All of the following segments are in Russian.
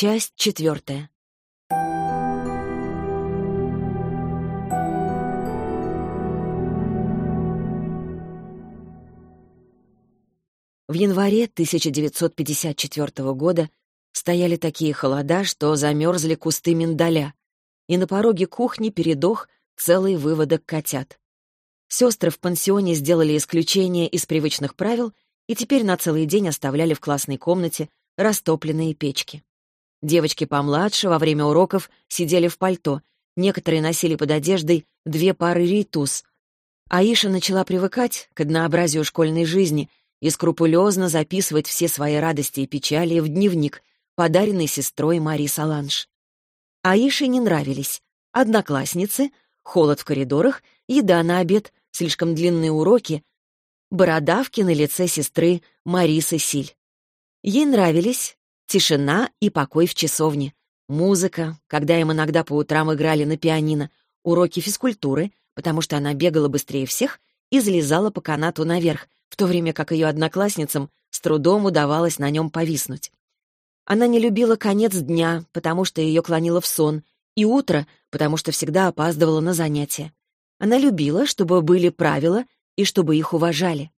Часть четвертая. В январе 1954 года стояли такие холода, что замерзли кусты миндаля, и на пороге кухни передох целый выводок котят. Сестры в пансионе сделали исключение из привычных правил и теперь на целый день оставляли в классной комнате растопленные печки. Девочки помладше во время уроков сидели в пальто, некоторые носили под одеждой две пары рейтуз. Аиша начала привыкать к однообразию школьной жизни и скрупулезно записывать все свои радости и печали в дневник, подаренный сестрой Мари Саланж. Аише не нравились одноклассницы, холод в коридорах, еда на обед, слишком длинные уроки, бородавки на лице сестры Марисы Силь. Ей нравились тишина и покой в часовне, музыка, когда им иногда по утрам играли на пианино, уроки физкультуры, потому что она бегала быстрее всех и залезала по канату наверх, в то время как ее одноклассницам с трудом удавалось на нем повиснуть. Она не любила конец дня, потому что ее клонило в сон, и утро, потому что всегда опаздывала на занятия. Она любила, чтобы были правила и чтобы их уважали.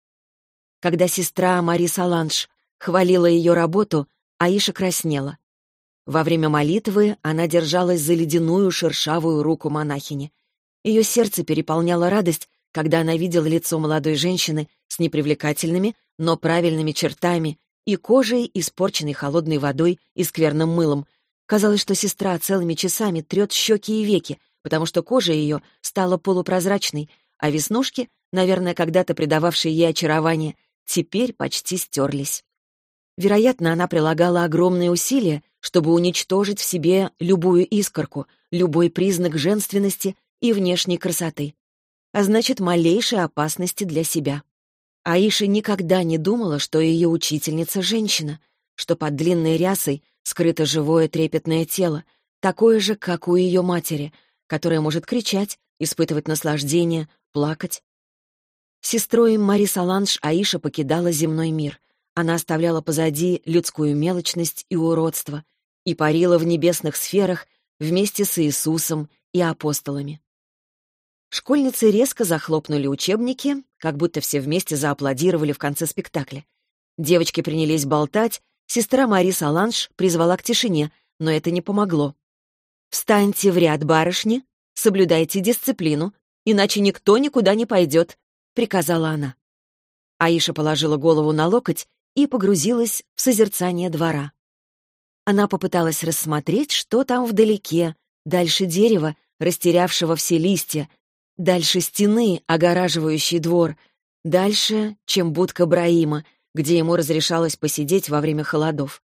Когда сестра Мари Саланж хвалила ее работу, Аиша краснела. Во время молитвы она держалась за ледяную шершавую руку монахини. Ее сердце переполняло радость, когда она видела лицо молодой женщины с непривлекательными, но правильными чертами и кожей, испорченной холодной водой и скверным мылом, Казалось, что сестра целыми часами трет щеки и веки, потому что кожа ее стала полупрозрачной, а веснушки, наверное, когда-то придававшие ей очарование, теперь почти стерлись. Вероятно, она прилагала огромные усилия, чтобы уничтожить в себе любую искорку, любой признак женственности и внешней красоты, а значит, малейшей опасности для себя. Аиша никогда не думала, что ее учительница — женщина, что под длинной рясой скрыто живое трепетное тело, такое же, как у ее матери, которая может кричать, испытывать наслаждение, плакать. Сестрой Мари Саланж Аиша покидала земной мир. Она оставляла позади людскую мелочность и уродство и парила в небесных сферах вместе с Иисусом и апостолами. Школьницы резко захлопнули учебники, как будто все вместе зааплодировали в конце спектакля. Девочки принялись болтать Сестра Мари Саланж призвала к тишине, но это не помогло. «Встаньте в ряд, барышни, соблюдайте дисциплину, иначе никто никуда не пойдет», — приказала она. Аиша положила голову на локоть и погрузилась в созерцание двора. Она попыталась рассмотреть, что там вдалеке, дальше дерева, растерявшего все листья, дальше стены, огораживающей двор, дальше, чем будка Браима — где ему разрешалось посидеть во время холодов.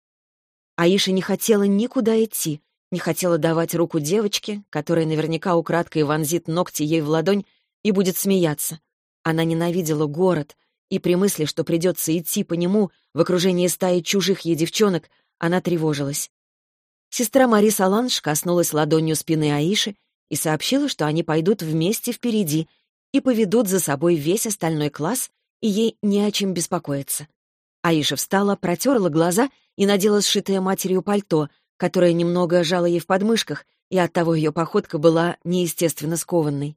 Аиша не хотела никуда идти, не хотела давать руку девочке, которая наверняка украдкой вонзит ногти ей в ладонь и будет смеяться. Она ненавидела город, и при мысли, что придется идти по нему в окружении стаи чужих ей девчонок, она тревожилась. Сестра Мари Саланж коснулась ладонью спины Аиши и сообщила, что они пойдут вместе впереди и поведут за собой весь остальной класс, и ей не о чем беспокоиться. Аиша встала, протерла глаза и надела сшитое матерью пальто, которое немного жало ей в подмышках, и оттого ее походка была неестественно скованной.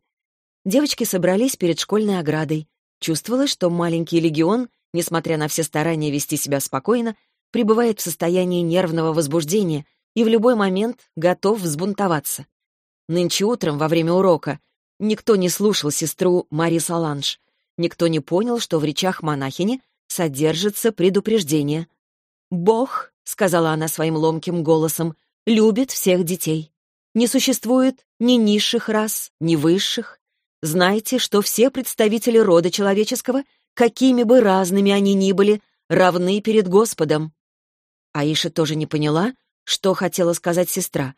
Девочки собрались перед школьной оградой. Чувствовалось, что маленький легион, несмотря на все старания вести себя спокойно, пребывает в состоянии нервного возбуждения и в любой момент готов взбунтоваться. Нынче утром, во время урока, никто не слушал сестру Мари Саланж. Никто не понял, что в речах монахини содержится предупреждение. «Бог», — сказала она своим ломким голосом, — «любит всех детей. Не существует ни низших рас, ни высших. Знайте, что все представители рода человеческого, какими бы разными они ни были, равны перед Господом». Аиша тоже не поняла, что хотела сказать сестра,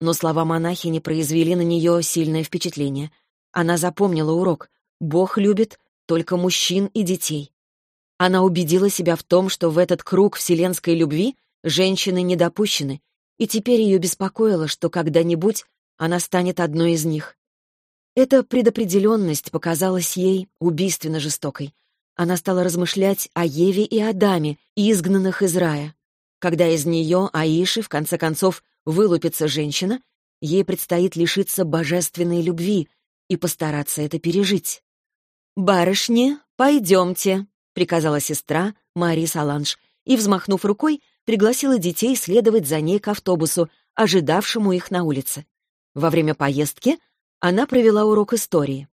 но слова монахини произвели на нее сильное впечатление. Она запомнила урок. Бог любит только мужчин и детей. Она убедила себя в том, что в этот круг вселенской любви женщины не допущены, и теперь ее беспокоило, что когда-нибудь она станет одной из них. Эта предопределенность показалась ей убийственно жестокой. Она стала размышлять о Еве и Адаме, изгнанных из рая. Когда из нее, Аиши, в конце концов, вылупится женщина, ей предстоит лишиться божественной любви и постараться это пережить. «Барышни, пойдемте», — приказала сестра Мари Саланж, и, взмахнув рукой, пригласила детей следовать за ней к автобусу, ожидавшему их на улице. Во время поездки она провела урок истории.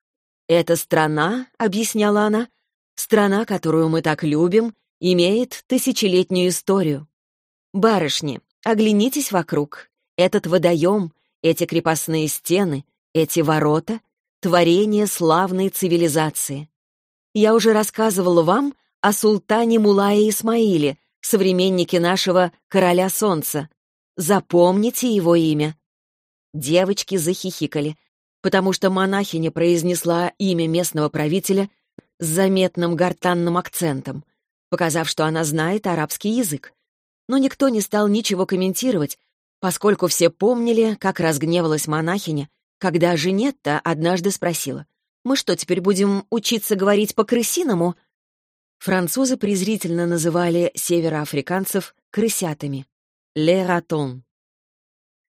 «Эта страна», — объясняла она, — «страна, которую мы так любим, имеет тысячелетнюю историю. Барышни, оглянитесь вокруг. Этот водоем, эти крепостные стены, эти ворота — творение славной цивилизации. Я уже рассказывала вам о султане Мулае Исмаиле, современнике нашего короля солнца. Запомните его имя. Девочки захихикали, потому что монахиня произнесла имя местного правителя с заметным гортанным акцентом, показав, что она знает арабский язык. Но никто не стал ничего комментировать, поскольку все помнили, как разгневалась монахиня, когда Женетта однажды спросила, «Мы что, теперь будем учиться говорить по-крысиному?» Французы презрительно называли североафриканцев крысятами. «Ле ратон».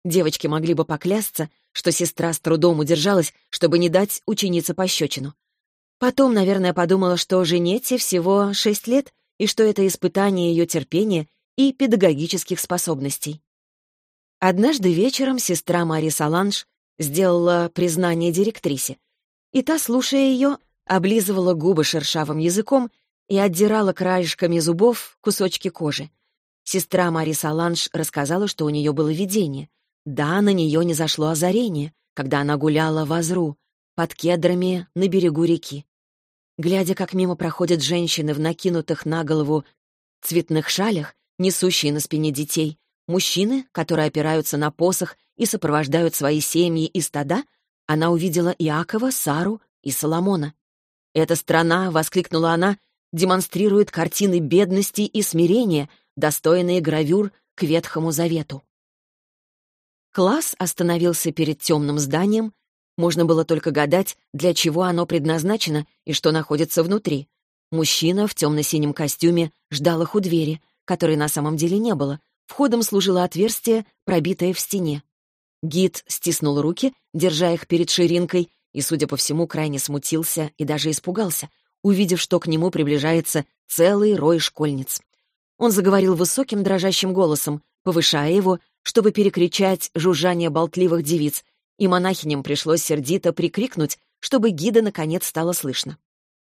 Девочки могли бы поклясться, что сестра с трудом удержалась, чтобы не дать ученице пощечину. Потом, наверное, подумала, что Женете всего шесть лет, и что это испытание ее терпения и педагогических способностей. Однажды вечером сестра Мари Саланж сделала признание директрисе, и та, слушая ее, облизывала губы шершавым языком и отдирала краешками зубов кусочки кожи. Сестра Мари Саланж рассказала, что у нее было видение. Да, на нее не зашло озарение, когда она гуляла в Азру, под кедрами на берегу реки. Глядя, как мимо проходят женщины в накинутых на голову цветных шалях, несущие на спине детей, мужчины, которые опираются на посох и сопровождают свои семьи и стада, она увидела Иакова, Сару и Соломона. «Эта страна», — воскликнула она, — демонстрирует картины бедности и смирения, достойные гравюр к Ветхому Завету. Класс остановился перед темным зданием. Можно было только гадать, для чего оно предназначено и что находится внутри. Мужчина в темно-синем костюме ждал их у двери, которой на самом деле не было. Входом служило отверстие, пробитое в стене. Гид стиснул руки, держа их перед ширинкой, и, судя по всему, крайне смутился и даже испугался, увидев, что к нему приближается целый рой школьниц. Он заговорил высоким дрожащим голосом, повышая его, чтобы перекричать жужжание болтливых девиц, и монахиням пришлось сердито прикрикнуть, чтобы гида наконец стало слышно.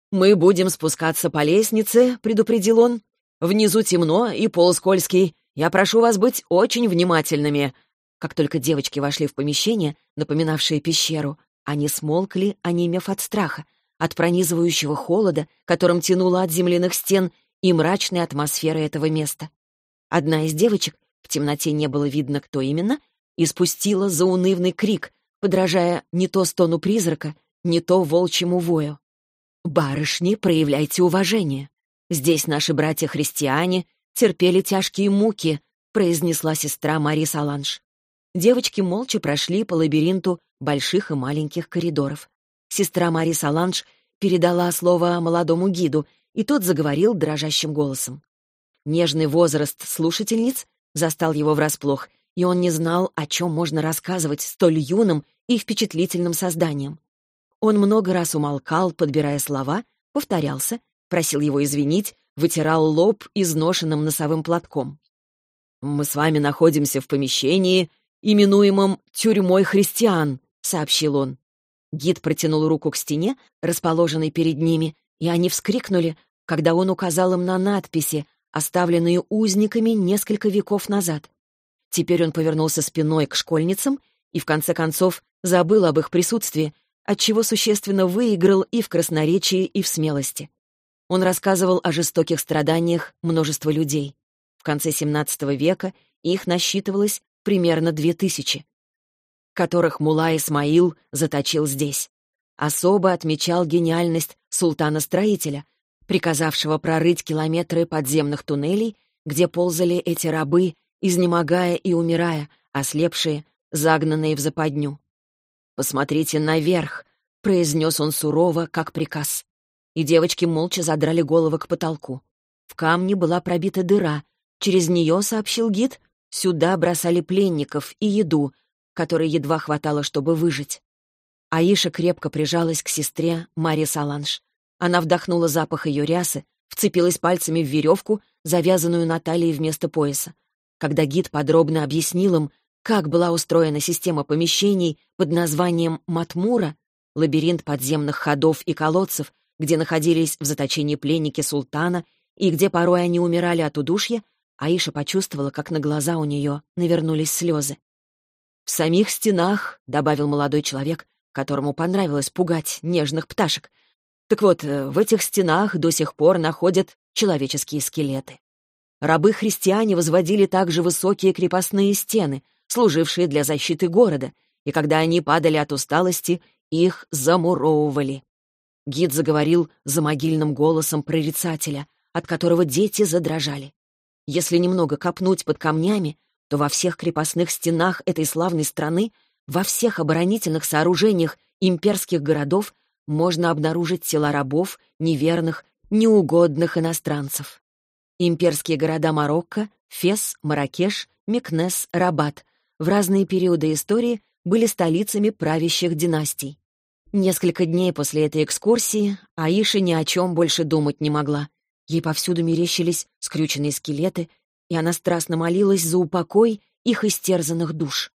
«Мы будем спускаться по лестнице», — предупредил он. «Внизу темно и пол скользкий. Я прошу вас быть очень внимательными». Как только девочки вошли в помещение, напоминавшее пещеру, они смолкли, онемев от страха, от пронизывающего холода, которым тянуло от земляных стен, и мрачной атмосферы этого места. Одна из девочек в темноте не было видно, кто именно, и спустила заунывный крик, подражая не то стону призрака, не то волчьему вою. «Барышни, проявляйте уважение. Здесь наши братья-христиане терпели тяжкие муки», произнесла сестра Мари Саланж. Девочки молча прошли по лабиринту больших и маленьких коридоров. Сестра Мари Саланж передала слово молодому гиду, и тот заговорил дрожащим голосом. Нежный возраст слушательниц застал его врасплох, и он не знал, о чем можно рассказывать столь юным и впечатлительным созданием. Он много раз умолкал, подбирая слова, повторялся, просил его извинить, вытирал лоб изношенным носовым платком. «Мы с вами находимся в помещении, именуемом «тюрьмой христиан», — сообщил он. Гид протянул руку к стене, расположенной перед ними, и они вскрикнули, когда он указал им на надписи, оставленные узниками несколько веков назад. Теперь он повернулся спиной к школьницам и, в конце концов, забыл об их присутствии, отчего существенно выиграл и в красноречии, и в смелости. Он рассказывал о жестоких страданиях множества людей. В конце XVII века их насчитывалось примерно две тысячи, которых Мула Исмаил заточил здесь. Особо отмечал гениальность султана-строителя, приказавшего прорыть километры подземных туннелей, где ползали эти рабы, изнемогая и умирая, ослепшие, загнанные в западню. «Посмотрите наверх», — произнес он сурово, как приказ. И девочки молча задрали головы к потолку. В камне была пробита дыра, Через нее, сообщил гид, сюда бросали пленников и еду, которой едва хватало, чтобы выжить. Аиша крепко прижалась к сестре Мари Саланж. Она вдохнула запах ее рясы, вцепилась пальцами в веревку, завязанную на талии вместо пояса. Когда гид подробно объяснил им, как была устроена система помещений под названием Матмура, лабиринт подземных ходов и колодцев, где находились в заточении пленники султана и где порой они умирали от удушья, Аиша почувствовала, как на глаза у нее навернулись слезы. «В самих стенах», — добавил молодой человек, которому понравилось пугать нежных пташек, так вот, э, в этих стенах до сих пор находят человеческие скелеты. Рабы-христиане возводили также высокие крепостные стены, служившие для защиты города, и когда они падали от усталости, их замуровывали. Гид заговорил за могильным голосом прорицателя, от которого дети задрожали. Если немного копнуть под камнями, то во всех крепостных стенах этой славной страны, во всех оборонительных сооружениях имперских городов можно обнаружить тела рабов, неверных, неугодных иностранцев. Имперские города Марокко, Фес, Маракеш, Микнес, Рабат в разные периоды истории были столицами правящих династий. Несколько дней после этой экскурсии Аиша ни о чем больше думать не могла. Ей повсюду мерещились скрюченные скелеты, и она страстно молилась за упокой их истерзанных душ.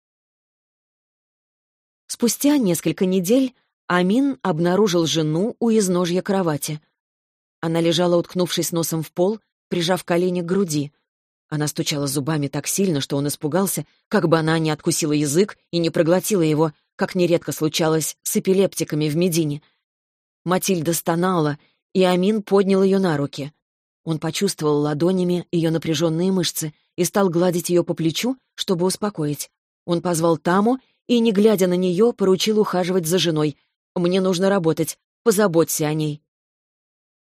Спустя несколько недель Амин обнаружил жену у изножья кровати. Она лежала, уткнувшись носом в пол, прижав колени к груди. Она стучала зубами так сильно, что он испугался, как бы она не откусила язык и не проглотила его, как нередко случалось с эпилептиками в Медине. Матильда стонала, и Амин поднял ее на руки. Он почувствовал ладонями ее напряженные мышцы и стал гладить ее по плечу, чтобы успокоить. Он позвал Таму и, не глядя на нее, поручил ухаживать за женой. «Мне нужно работать. Позаботься о ней».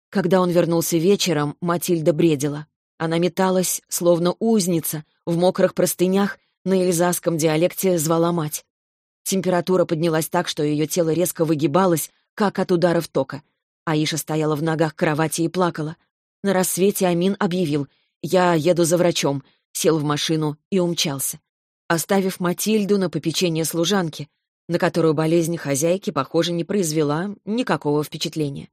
Когда он вернулся вечером, Матильда бредила. Она металась, словно узница, в мокрых простынях, на эльзасском диалекте звала мать. Температура поднялась так, что ее тело резко выгибалось, как от ударов тока. Аиша стояла в ногах кровати и плакала. На рассвете Амин объявил «Я еду за врачом», сел в машину и умчался, оставив Матильду на попечение служанки, на которую болезнь хозяйки, похоже, не произвела никакого впечатления.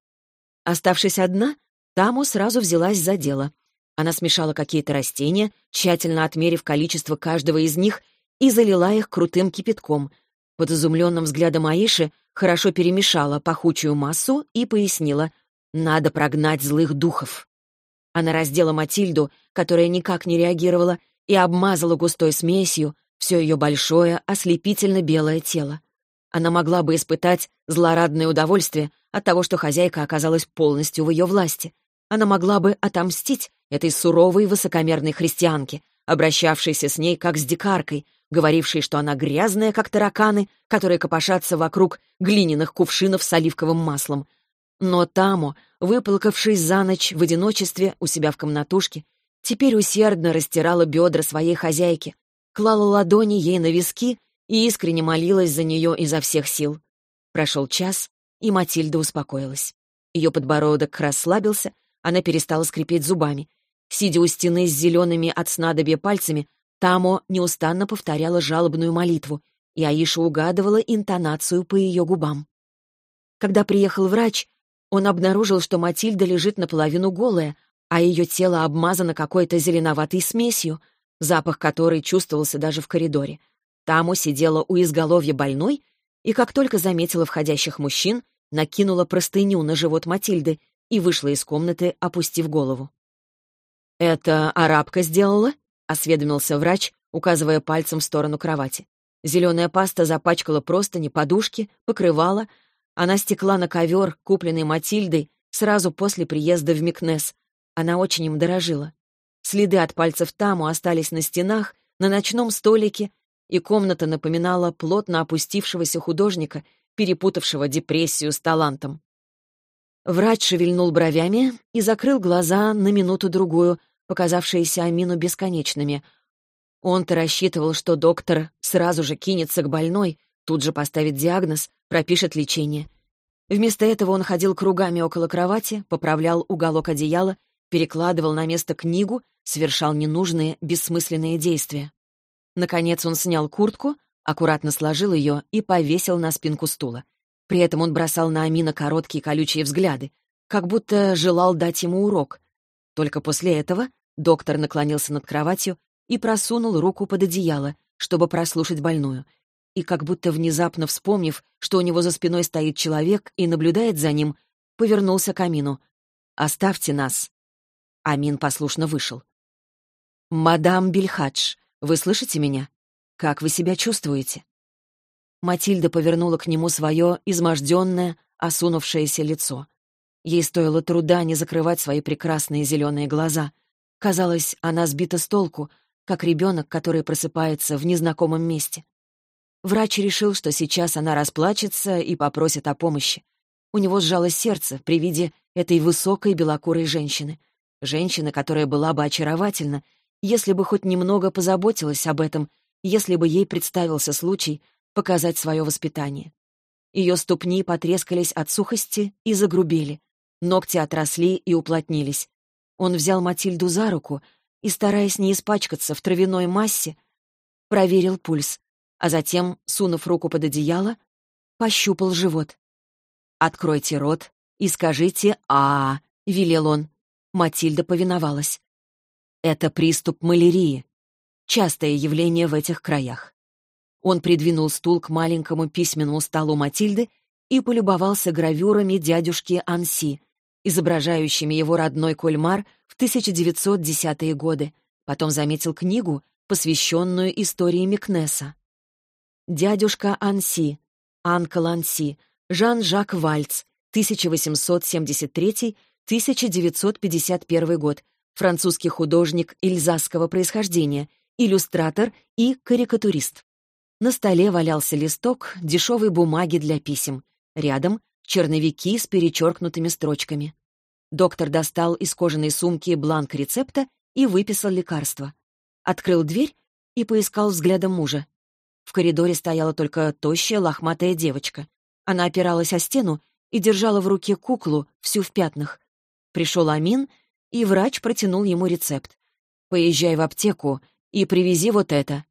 Оставшись одна, Таму сразу взялась за дело. Она смешала какие-то растения, тщательно отмерив количество каждого из них, и залила их крутым кипятком. Под изумленным взглядом Аиши хорошо перемешала пахучую массу и пояснила «надо прогнать злых духов». Она раздела Матильду, которая никак не реагировала, и обмазала густой смесью все ее большое, ослепительно белое тело. Она могла бы испытать злорадное удовольствие от того, что хозяйка оказалась полностью в ее власти. Она могла бы отомстить этой суровой высокомерной христианке, обращавшейся с ней как с дикаркой, говорившей, что она грязная, как тараканы, которые копошатся вокруг глиняных кувшинов с оливковым маслом. Но Тамо, выплакавшись за ночь в одиночестве у себя в комнатушке, теперь усердно растирала бедра своей хозяйки, клала ладони ей на виски и искренне молилась за нее изо всех сил. Прошел час, и Матильда успокоилась. Ее подбородок расслабился, она перестала скрипеть зубами. Сидя у стены с зелеными от снадобья пальцами, Тамо неустанно повторяла жалобную молитву, и Аиша угадывала интонацию по ее губам. Когда приехал врач, он обнаружил, что Матильда лежит наполовину голая, а ее тело обмазано какой-то зеленоватой смесью, запах которой чувствовался даже в коридоре. Таму сидела у изголовья больной и, как только заметила входящих мужчин, накинула простыню на живот Матильды и вышла из комнаты, опустив голову. «Это арабка сделала?» — осведомился врач, указывая пальцем в сторону кровати. Зеленая паста запачкала простыни, подушки, покрывала, она стекла на ковер, купленный Матильдой, сразу после приезда в Микнес. Она очень им дорожила. Следы от пальцев Таму остались на стенах, на ночном столике, и комната напоминала плотно опустившегося художника, перепутавшего депрессию с талантом. Врач шевельнул бровями и закрыл глаза на минуту-другую, показавшиеся Амину бесконечными. Он-то рассчитывал, что доктор сразу же кинется к больной, тут же поставит диагноз, пропишет лечение. Вместо этого он ходил кругами около кровати, поправлял уголок одеяла, перекладывал на место книгу, совершал ненужные, бессмысленные действия. Наконец он снял куртку, аккуратно сложил ее и повесил на спинку стула. При этом он бросал на Амина короткие колючие взгляды, как будто желал дать ему урок. Только после этого доктор наклонился над кроватью и просунул руку под одеяло, чтобы прослушать больную. И как будто внезапно вспомнив, что у него за спиной стоит человек и наблюдает за ним, повернулся к Амину. «Оставьте нас». Амин послушно вышел. «Мадам Бельхадж, вы слышите меня? Как вы себя чувствуете?» Матильда повернула к нему свое изможденное, осунувшееся лицо. Ей стоило труда не закрывать свои прекрасные зеленые глаза. Казалось, она сбита с толку, как ребенок, который просыпается в незнакомом месте. Врач решил, что сейчас она расплачется и попросит о помощи. У него сжалось сердце при виде этой высокой белокурой женщины. Женщины, которая была бы очаровательна, если бы хоть немного позаботилась об этом, если бы ей представился случай показать свое воспитание. Ее ступни потрескались от сухости и загрубели. Ногти отросли и уплотнились. Он взял Матильду за руку и, стараясь не испачкаться в травяной массе, проверил пульс, а затем, сунув руку под одеяло, пощупал живот. «Откройте рот и скажите «А», — велел он. Матильда повиновалась. Это приступ малярии. Частое явление в этих краях. Он придвинул стул к маленькому письменному столу Матильды и полюбовался гравюрами дядюшки Анси, изображающими его родной Кольмар в 1910-е годы. Потом заметил книгу, посвященную истории Микнеса. Дядюшка Анси, Анкл Анси, Жан-Жак Вальц, 1873-1951 год, французский художник ильзасского происхождения, иллюстратор и карикатурист. На столе валялся листок дешевой бумаги для писем. Рядом — черновики с перечеркнутыми строчками. Доктор достал из кожаной сумки бланк рецепта и выписал лекарство. Открыл дверь и поискал взглядом мужа. В коридоре стояла только тощая лохматая девочка. Она опиралась о стену и держала в руке куклу, всю в пятнах. Пришел Амин — и врач протянул ему рецепт. «Поезжай в аптеку и привези вот это».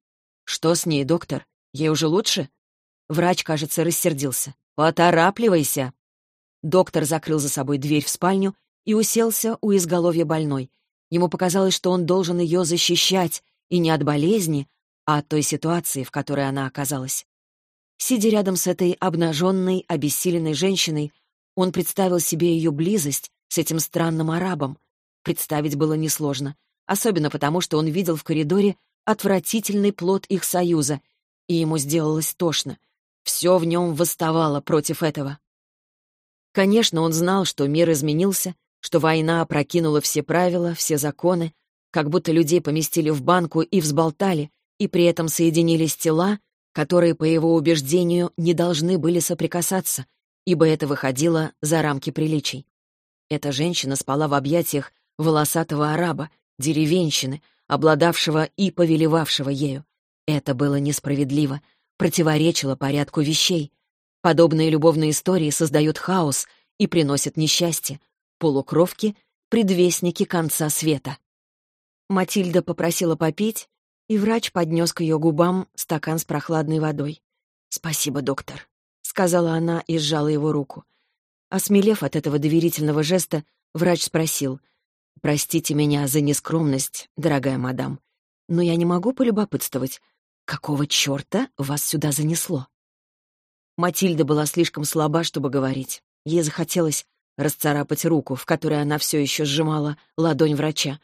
«Что с ней, доктор? Ей уже лучше?» Врач, кажется, рассердился. «Поторапливайся!» Доктор закрыл за собой дверь в спальню и уселся у изголовья больной. Ему показалось, что он должен ее защищать, и не от болезни, а от той ситуации, в которой она оказалась. Сидя рядом с этой обнаженной, обессиленной женщиной, он представил себе ее близость с этим странным арабом, представить было несложно, особенно потому, что он видел в коридоре отвратительный плод их союза, и ему сделалось тошно. Все в нем восставало против этого. Конечно, он знал, что мир изменился, что война опрокинула все правила, все законы, как будто людей поместили в банку и взболтали, и при этом соединились тела, которые, по его убеждению, не должны были соприкасаться, ибо это выходило за рамки приличий. Эта женщина спала в объятиях волосатого араба, деревенщины, обладавшего и повелевавшего ею. Это было несправедливо, противоречило порядку вещей. Подобные любовные истории создают хаос и приносят несчастье. Полукровки — предвестники конца света. Матильда попросила попить, и врач поднес к ее губам стакан с прохладной водой. «Спасибо, доктор», — сказала она и сжала его руку. Осмелев от этого доверительного жеста, врач спросил, Простите меня за нескромность, дорогая мадам, но я не могу полюбопытствовать, какого черта вас сюда занесло? Матильда была слишком слаба, чтобы говорить. Ей захотелось расцарапать руку, в которой она все еще сжимала ладонь врача.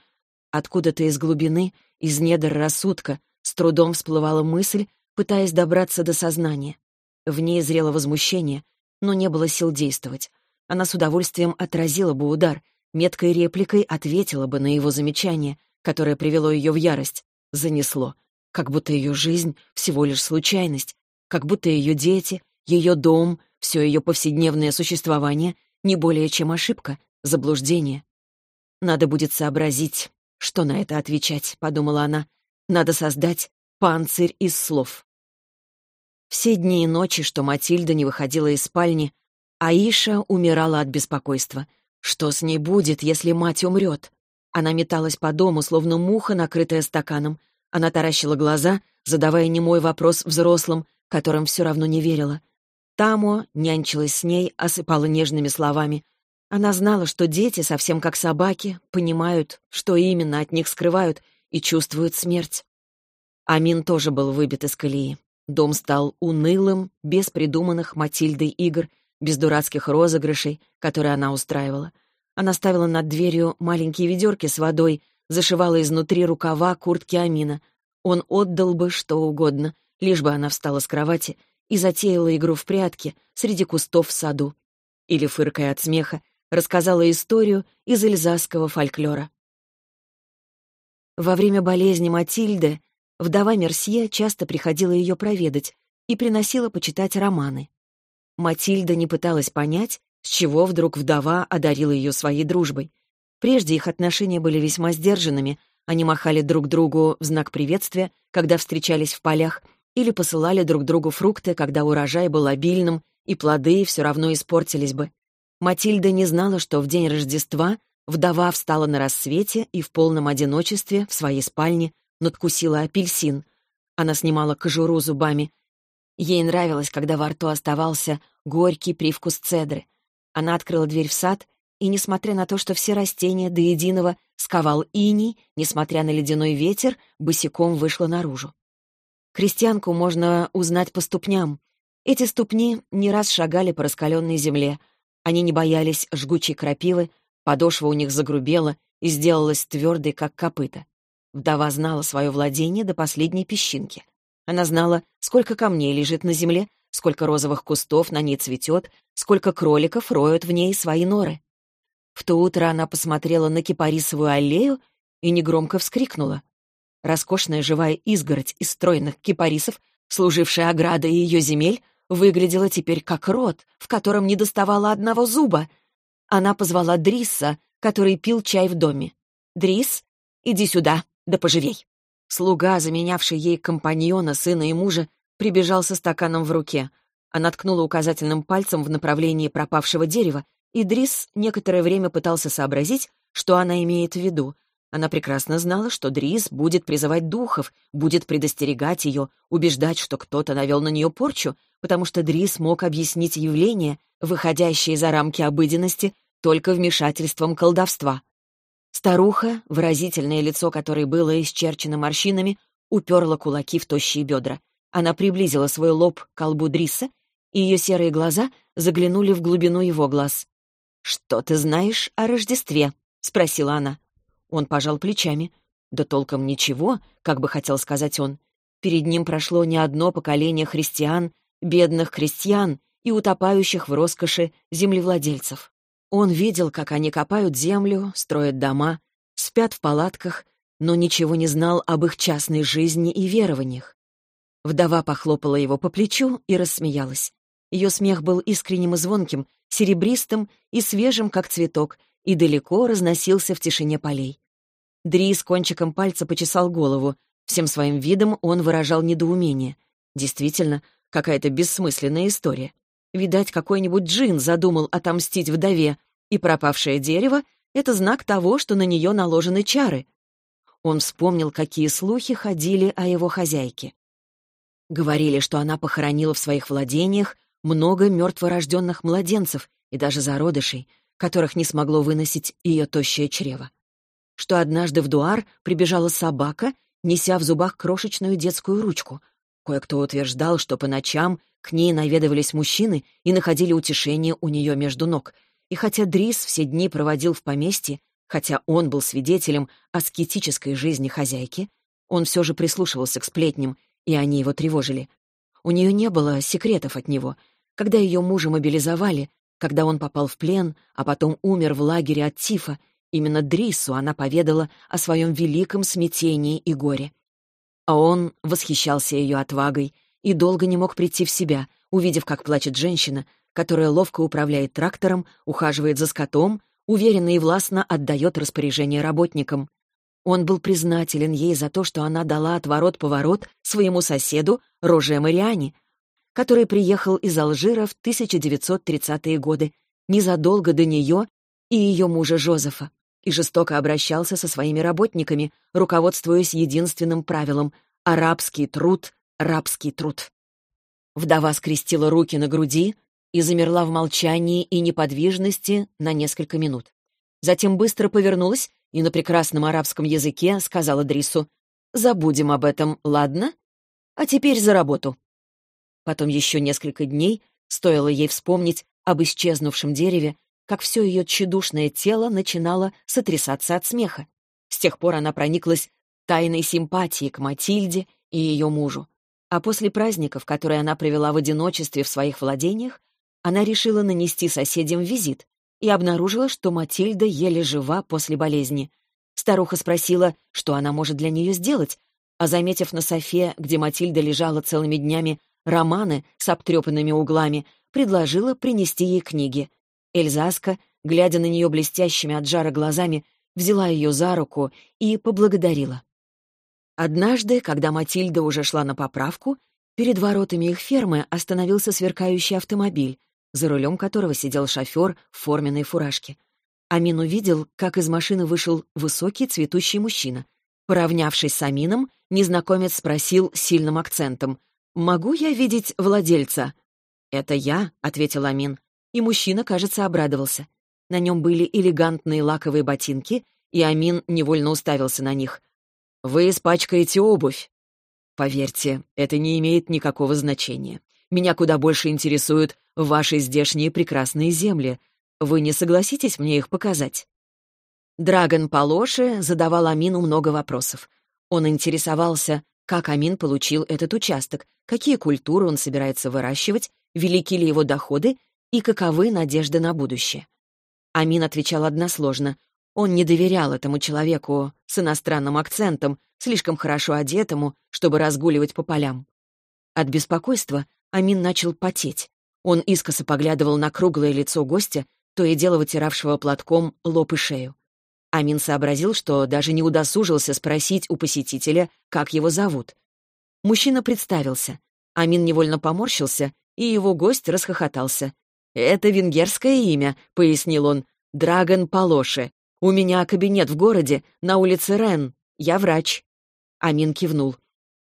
Откуда-то из глубины, из недр рассудка, с трудом всплывала мысль, пытаясь добраться до сознания. В ней зрело возмущение, но не было сил действовать. Она с удовольствием отразила бы удар — меткой репликой ответила бы на его замечание, которое привело ее в ярость. Занесло. Как будто ее жизнь — всего лишь случайность. Как будто ее дети, ее дом, все ее повседневное существование — не более чем ошибка, заблуждение. «Надо будет сообразить, что на это отвечать», — подумала она. «Надо создать панцирь из слов». Все дни и ночи, что Матильда не выходила из спальни, Аиша умирала от беспокойства. Что с ней будет, если мать умрет? Она металась по дому, словно муха, накрытая стаканом. Она таращила глаза, задавая немой вопрос взрослым, которым все равно не верила. Тамо нянчилась с ней, осыпала нежными словами. Она знала, что дети, совсем как собаки, понимают, что именно от них скрывают, и чувствуют смерть. Амин тоже был выбит из колеи. Дом стал унылым, без придуманных Матильдой игр, без дурацких розыгрышей, которые она устраивала. Она ставила над дверью маленькие ведерки с водой, зашивала изнутри рукава куртки Амина. Он отдал бы что угодно, лишь бы она встала с кровати и затеяла игру в прятки среди кустов в саду. Или, фыркая от смеха, рассказала историю из эльзасского фольклора. Во время болезни Матильды вдова Мерсье часто приходила ее проведать и приносила почитать романы. Матильда не пыталась понять, с чего вдруг вдова одарила ее своей дружбой. Прежде их отношения были весьма сдержанными, они махали друг другу в знак приветствия, когда встречались в полях, или посылали друг другу фрукты, когда урожай был обильным, и плоды все равно испортились бы. Матильда не знала, что в день Рождества вдова встала на рассвете и в полном одиночестве в своей спальне надкусила апельсин. Она снимала кожуру зубами. Ей нравилось, когда во рту оставался горький привкус цедры. Она открыла дверь в сад, и, несмотря на то, что все растения до единого сковал иней, несмотря на ледяной ветер, босиком вышла наружу. Крестьянку можно узнать по ступням. Эти ступни не раз шагали по раскаленной земле. Они не боялись жгучей крапивы, подошва у них загрубела и сделалась твердой, как копыта. Вдова знала свое владение до последней песчинки. Она знала, сколько камней лежит на земле, сколько розовых кустов на ней цветет, сколько кроликов роют в ней свои норы. В то утро она посмотрела на кипарисовую аллею и негромко вскрикнула. Роскошная живая изгородь из стройных кипарисов, служившая оградой ее земель, выглядела теперь как рот, в котором не доставало одного зуба. Она позвала Дрисса, который пил чай в доме. «Дрис, иди сюда, да поживей». Слуга, заменявший ей компаньона, сына и мужа, прибежал со стаканом в руке. Она ткнула указательным пальцем в направлении пропавшего дерева, и Дрис некоторое время пытался сообразить, что она имеет в виду — она прекрасно знала, что Дрис будет призывать духов, будет предостерегать ее, убеждать, что кто-то навел на нее порчу, потому что Дрис мог объяснить явления, выходящие за рамки обыденности, только вмешательством колдовства. Старуха, выразительное лицо которой было исчерчено морщинами, уперла кулаки в тощие бедра. Она приблизила свой лоб к колбу Дриса, и ее серые глаза заглянули в глубину его глаз. «Что ты знаешь о Рождестве?» — спросила она. Он пожал плечами. Да толком ничего, как бы хотел сказать он. Перед ним прошло не одно поколение христиан, бедных крестьян и утопающих в роскоши землевладельцев. Он видел, как они копают землю, строят дома, спят в палатках, но ничего не знал об их частной жизни и верованиях. Вдова похлопала его по плечу и рассмеялась. Ее смех был искренним и звонким, серебристым и свежим, как цветок, и далеко разносился в тишине полей. Дри с кончиком пальца почесал голову. Всем своим видом он выражал недоумение. Действительно, какая-то бессмысленная история. Видать, какой-нибудь джин задумал отомстить вдове, и пропавшее дерево — это знак того, что на нее наложены чары. Он вспомнил, какие слухи ходили о его хозяйке. Говорили, что она похоронила в своих владениях много мертворожденных младенцев и даже зародышей, которых не смогло выносить ее тощее чрево. Что однажды в Дуар прибежала собака, неся в зубах крошечную детскую ручку. Кое-кто утверждал, что по ночам к ней наведывались мужчины и находили утешение у нее между ног. И хотя Дрис все дни проводил в поместье, хотя он был свидетелем аскетической жизни хозяйки, он все же прислушивался к сплетням, и они его тревожили. У нее не было секретов от него. Когда ее мужа мобилизовали, когда он попал в плен, а потом умер в лагере от тифа, именно Дрису она поведала о своем великом смятении и горе. А он восхищался ее отвагой и долго не мог прийти в себя, увидев, как плачет женщина, которая ловко управляет трактором, ухаживает за скотом, уверенно и властно отдает распоряжение работникам. Он был признателен ей за то, что она дала отворот-поворот своему соседу Роже Мариане, который приехал из Алжира в 1930-е годы, незадолго до нее и ее мужа Жозефа. И жестоко обращался со своими работниками, руководствуясь единственным правилом — арабский труд, рабский труд. Вдова скрестила руки на груди и замерла в молчании и неподвижности на несколько минут. Затем быстро повернулась и на прекрасном арабском языке сказала Дрису «Забудем об этом, ладно? А теперь за работу». Потом еще несколько дней стоило ей вспомнить об исчезнувшем дереве, как все ее тщедушное тело начинало сотрясаться от смеха. С тех пор она прониклась тайной симпатией к Матильде и ее мужу. А после праздников, которые она провела в одиночестве в своих владениях, она решила нанести соседям визит и обнаружила, что Матильда еле жива после болезни. Старуха спросила, что она может для нее сделать, а заметив на софе, где Матильда лежала целыми днями, романы с обтрепанными углами, предложила принести ей книги. Эльзаска, глядя на нее блестящими от жара глазами, взяла ее за руку и поблагодарила. Однажды, когда Матильда уже шла на поправку, перед воротами их фермы остановился сверкающий автомобиль, за рулем которого сидел шофер в форменной фуражке. Амин увидел, как из машины вышел высокий цветущий мужчина. Поравнявшись с Амином, незнакомец спросил сильным акцентом, «Могу я видеть владельца?» «Это я», — ответил Амин. И мужчина, кажется, обрадовался. На нем были элегантные лаковые ботинки, и Амин невольно уставился на них. «Вы испачкаете обувь». «Поверьте, это не имеет никакого значения. Меня куда больше интересуют ваши здешние прекрасные земли. Вы не согласитесь мне их показать?» Драгон Полоши задавал Амину много вопросов. Он интересовался, как Амин получил этот участок, какие культуры он собирается выращивать, велики ли его доходы и каковы надежды на будущее. Амин отвечал односложно. Он не доверял этому человеку с иностранным акцентом, слишком хорошо одетому, чтобы разгуливать по полям. От беспокойства Амин начал потеть. Он искоса поглядывал на круглое лицо гостя, то и дело вытиравшего платком лоб и шею. Амин сообразил, что даже не удосужился спросить у посетителя, как его зовут. Мужчина представился. Амин невольно поморщился, и его гость расхохотался. «Это венгерское имя», — пояснил он. «Драгон Полоши. У меня кабинет в городе, на улице Рен. Я врач». Амин кивнул.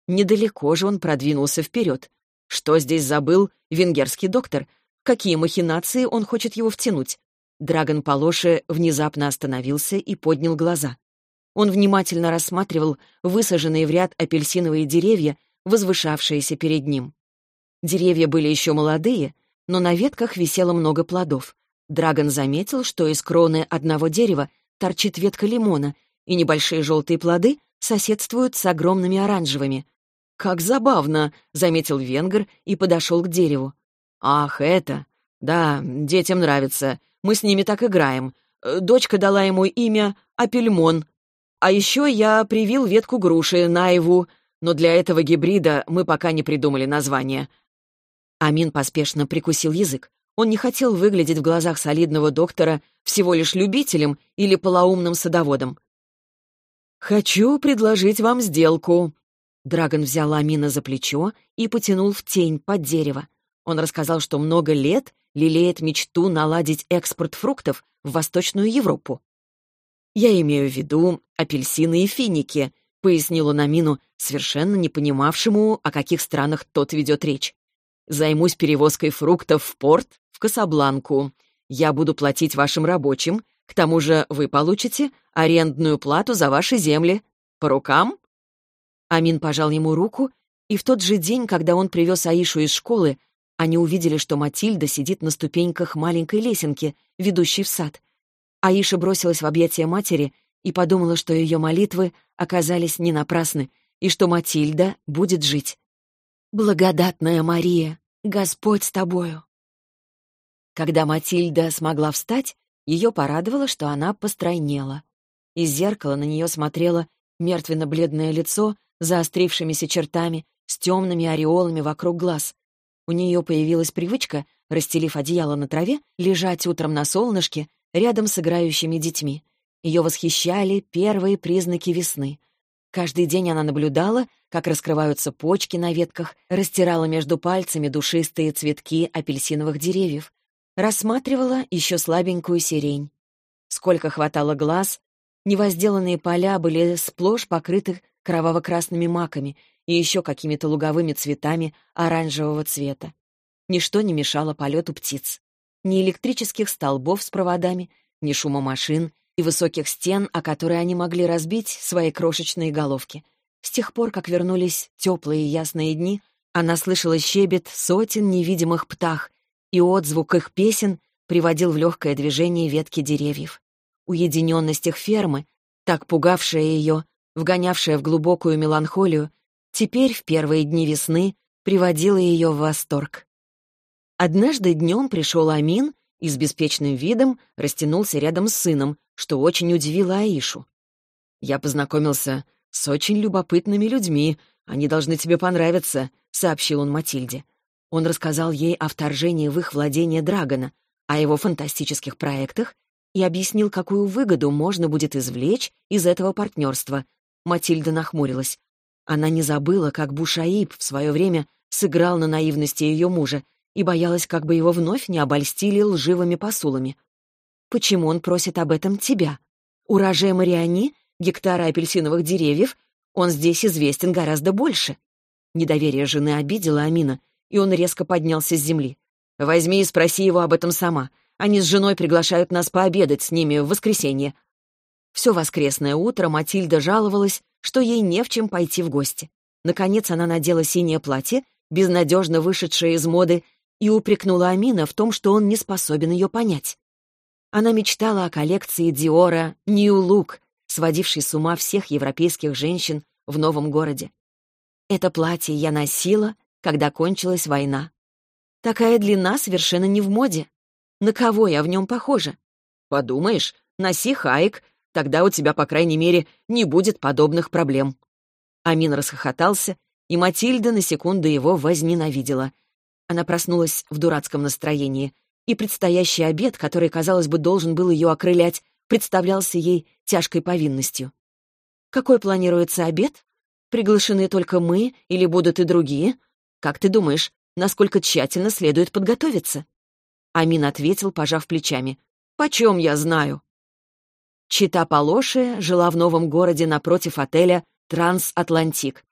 Недалеко же он продвинулся вперед. Что здесь забыл венгерский доктор? Какие махинации он хочет его втянуть? Драгон Полоши внезапно остановился и поднял глаза. Он внимательно рассматривал высаженные в ряд апельсиновые деревья, возвышавшиеся перед ним. Деревья были еще молодые, но на ветках висело много плодов. Драгон заметил, что из кроны одного дерева торчит ветка лимона, и небольшие желтые плоды соседствуют с огромными оранжевыми. «Как забавно!» — заметил венгр и подошел к дереву. «Ах, это! Да, детям нравится. Мы с ними так играем. Э, дочка дала ему имя Апельмон. А еще я привил ветку груши, Наиву, но для этого гибрида мы пока не придумали название». Амин поспешно прикусил язык. Он не хотел выглядеть в глазах солидного доктора всего лишь любителем или полоумным садоводом. «Хочу предложить вам сделку», Драгон взял Амина за плечо и потянул в тень под дерево. Он рассказал, что много лет лелеет мечту наладить экспорт фруктов в Восточную Европу. «Я имею в виду апельсины и финики», — пояснил он Амину, совершенно не понимавшему, о каких странах тот ведет речь. «Займусь перевозкой фруктов в порт, в Касабланку. Я буду платить вашим рабочим, к тому же вы получите арендную плату за ваши земли. По рукам?» Амин пожал ему руку, и в тот же день, когда он привез Аишу из школы, они увидели, что Матильда сидит на ступеньках маленькой лесенки, ведущей в сад. Аиша бросилась в объятия матери и подумала, что ее молитвы оказались не напрасны, и что Матильда будет жить. «Благодатная Мария, Господь с тобою!» Когда Матильда смогла встать, ее порадовало, что она постройнела. Из зеркала на нее смотрело мертвенно-бледное лицо заострившимися чертами, с темными ореолами вокруг глаз. У нее появилась привычка, расстелив одеяло на траве, лежать утром на солнышке рядом с играющими детьми. Ее восхищали первые признаки весны. Каждый день она наблюдала, как раскрываются почки на ветках, растирала между пальцами душистые цветки апельсиновых деревьев, рассматривала еще слабенькую сирень. Сколько хватало глаз, Невозделанные поля были сплошь покрыты кроваво-красными маками и еще какими-то луговыми цветами оранжевого цвета. Ничто не мешало полету птиц. Ни электрических столбов с проводами, ни шума машин и высоких стен, о которые они могли разбить свои крошечные головки. С тех пор, как вернулись теплые и ясные дни, она слышала щебет сотен невидимых птах, и отзвук их песен приводил в легкое движение ветки деревьев. Уединенность их фермы, так пугавшая ее, вгонявшая в глубокую меланхолию, теперь, в первые дни весны, приводила ее в восторг. Однажды днем пришел Амин и с беспечным видом растянулся рядом с сыном, что очень удивило Аишу. «Я познакомился с очень любопытными людьми, они должны тебе понравиться», — сообщил он Матильде. Он рассказал ей о вторжении в их владение Драгона, о его фантастических проектах и объяснил, какую выгоду можно будет извлечь из этого партнерства. Матильда нахмурилась. Она не забыла, как Бушаиб в свое время сыграл на наивности ее мужа и боялась, как бы его вновь не обольстили лживыми посулами. «Почему он просит об этом тебя? Урожай Мариани, гектара апельсиновых деревьев, он здесь известен гораздо больше». Недоверие жены обидело Амина, и он резко поднялся с земли. «Возьми и спроси его об этом сама. Они с женой приглашают нас пообедать с ними в воскресенье». Все воскресное утро Матильда жаловалась, что ей не в чем пойти в гости. Наконец она надела синее платье, безнадежно вышедшее из моды, и упрекнула Амина в том, что он не способен ее понять. Она мечтала о коллекции Диора «Нью Лук», сводившей с ума всех европейских женщин в новом городе. Это платье я носила, когда кончилась война. Такая длина совершенно не в моде. На кого я в нем похожа? Подумаешь, носи хайк, тогда у тебя, по крайней мере, не будет подобных проблем. Амин расхохотался, и Матильда на секунду его возненавидела. Она проснулась в дурацком настроении, и предстоящий обед, который, казалось бы, должен был ее окрылять, представлялся ей тяжкой повинностью. «Какой планируется обед? Приглашены только мы или будут и другие? Как ты думаешь, насколько тщательно следует подготовиться?» Амин ответил, пожав плечами. «Почем я знаю?» Чита Полоши жила в новом городе напротив отеля «Трансатлантик»,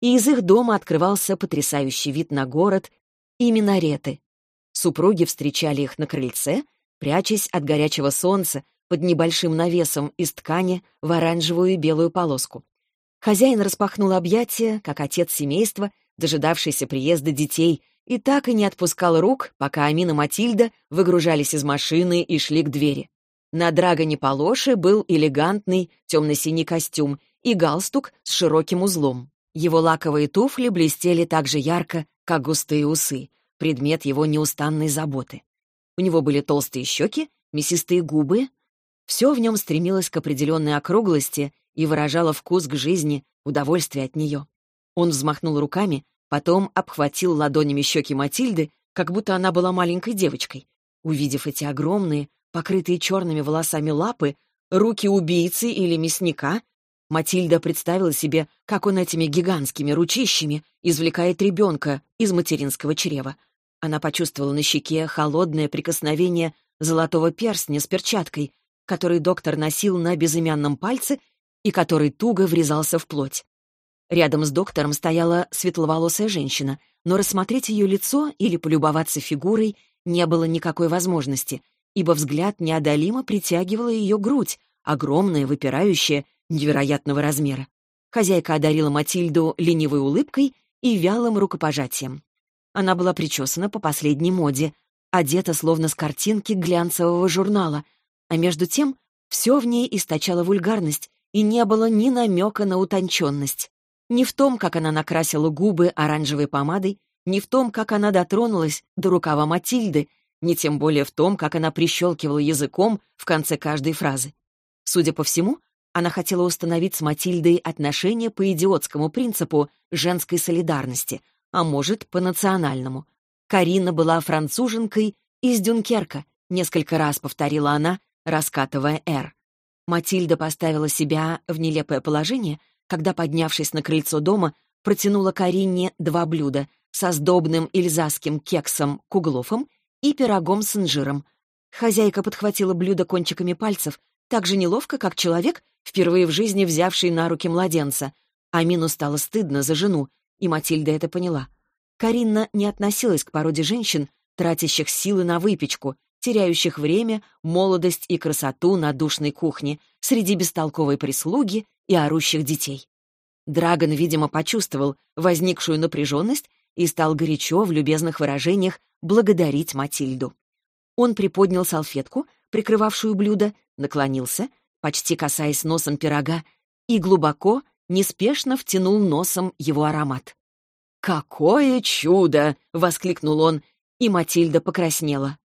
и из их дома открывался потрясающий вид на город и минареты. Супруги встречали их на крыльце, прячась от горячего солнца под небольшим навесом из ткани в оранжевую и белую полоску. Хозяин распахнул объятия, как отец семейства, дожидавшийся приезда детей, и так и не отпускал рук, пока Амина Матильда выгружались из машины и шли к двери. На Драгоне Полоши был элегантный темно-синий костюм и галстук с широким узлом. Его лаковые туфли блестели так же ярко, как густые усы, предмет его неустанной заботы. У него были толстые щеки, мясистые губы. Все в нем стремилось к определенной округлости и выражало вкус к жизни, удовольствие от нее. Он взмахнул руками, потом обхватил ладонями щеки Матильды, как будто она была маленькой девочкой. Увидев эти огромные, покрытые черными волосами лапы, руки убийцы или мясника, Матильда представила себе, как он этими гигантскими ручищами извлекает ребенка из материнского чрева. Она почувствовала на щеке холодное прикосновение золотого перстня с перчаткой, который доктор носил на безымянном пальце и который туго врезался в плоть. Рядом с доктором стояла светловолосая женщина, но рассмотреть ее лицо или полюбоваться фигурой не было никакой возможности, ибо взгляд неодолимо притягивала ее грудь, огромная, выпирающая, невероятного размера. Хозяйка одарила Матильду ленивой улыбкой и вялым рукопожатием. Она была причесана по последней моде, одета словно с картинки глянцевого журнала, а между тем все в ней источало вульгарность, и не было ни намека на утонченность. Ни в том, как она накрасила губы оранжевой помадой, ни в том, как она дотронулась до рукава Матильды, ни тем более в том, как она прищелкивала языком в конце каждой фразы. Судя по всему, она хотела установить с Матильдой отношения по идиотскому принципу женской солидарности, а может, по национальному. Карина была француженкой из Дюнкерка, несколько раз повторила она, раскатывая «Р». Матильда поставила себя в нелепое положение, когда, поднявшись на крыльцо дома, протянула Карине два блюда со сдобным ильзасским кексом куглофом и пирогом с инжиром. Хозяйка подхватила блюдо кончиками пальцев, так же неловко, как человек, впервые в жизни взявший на руки младенца. Амину стало стыдно за жену, и Матильда это поняла. Каринна не относилась к породе женщин, тратящих силы на выпечку, теряющих время, молодость и красоту на душной кухне среди бестолковой прислуги и орущих детей. Драгон, видимо, почувствовал возникшую напряженность и стал горячо в любезных выражениях благодарить Матильду. Он приподнял салфетку, прикрывавшую блюдо, наклонился, почти касаясь носом пирога, и глубоко, неспешно втянул носом его аромат. «Какое чудо!» — воскликнул он, и Матильда покраснела.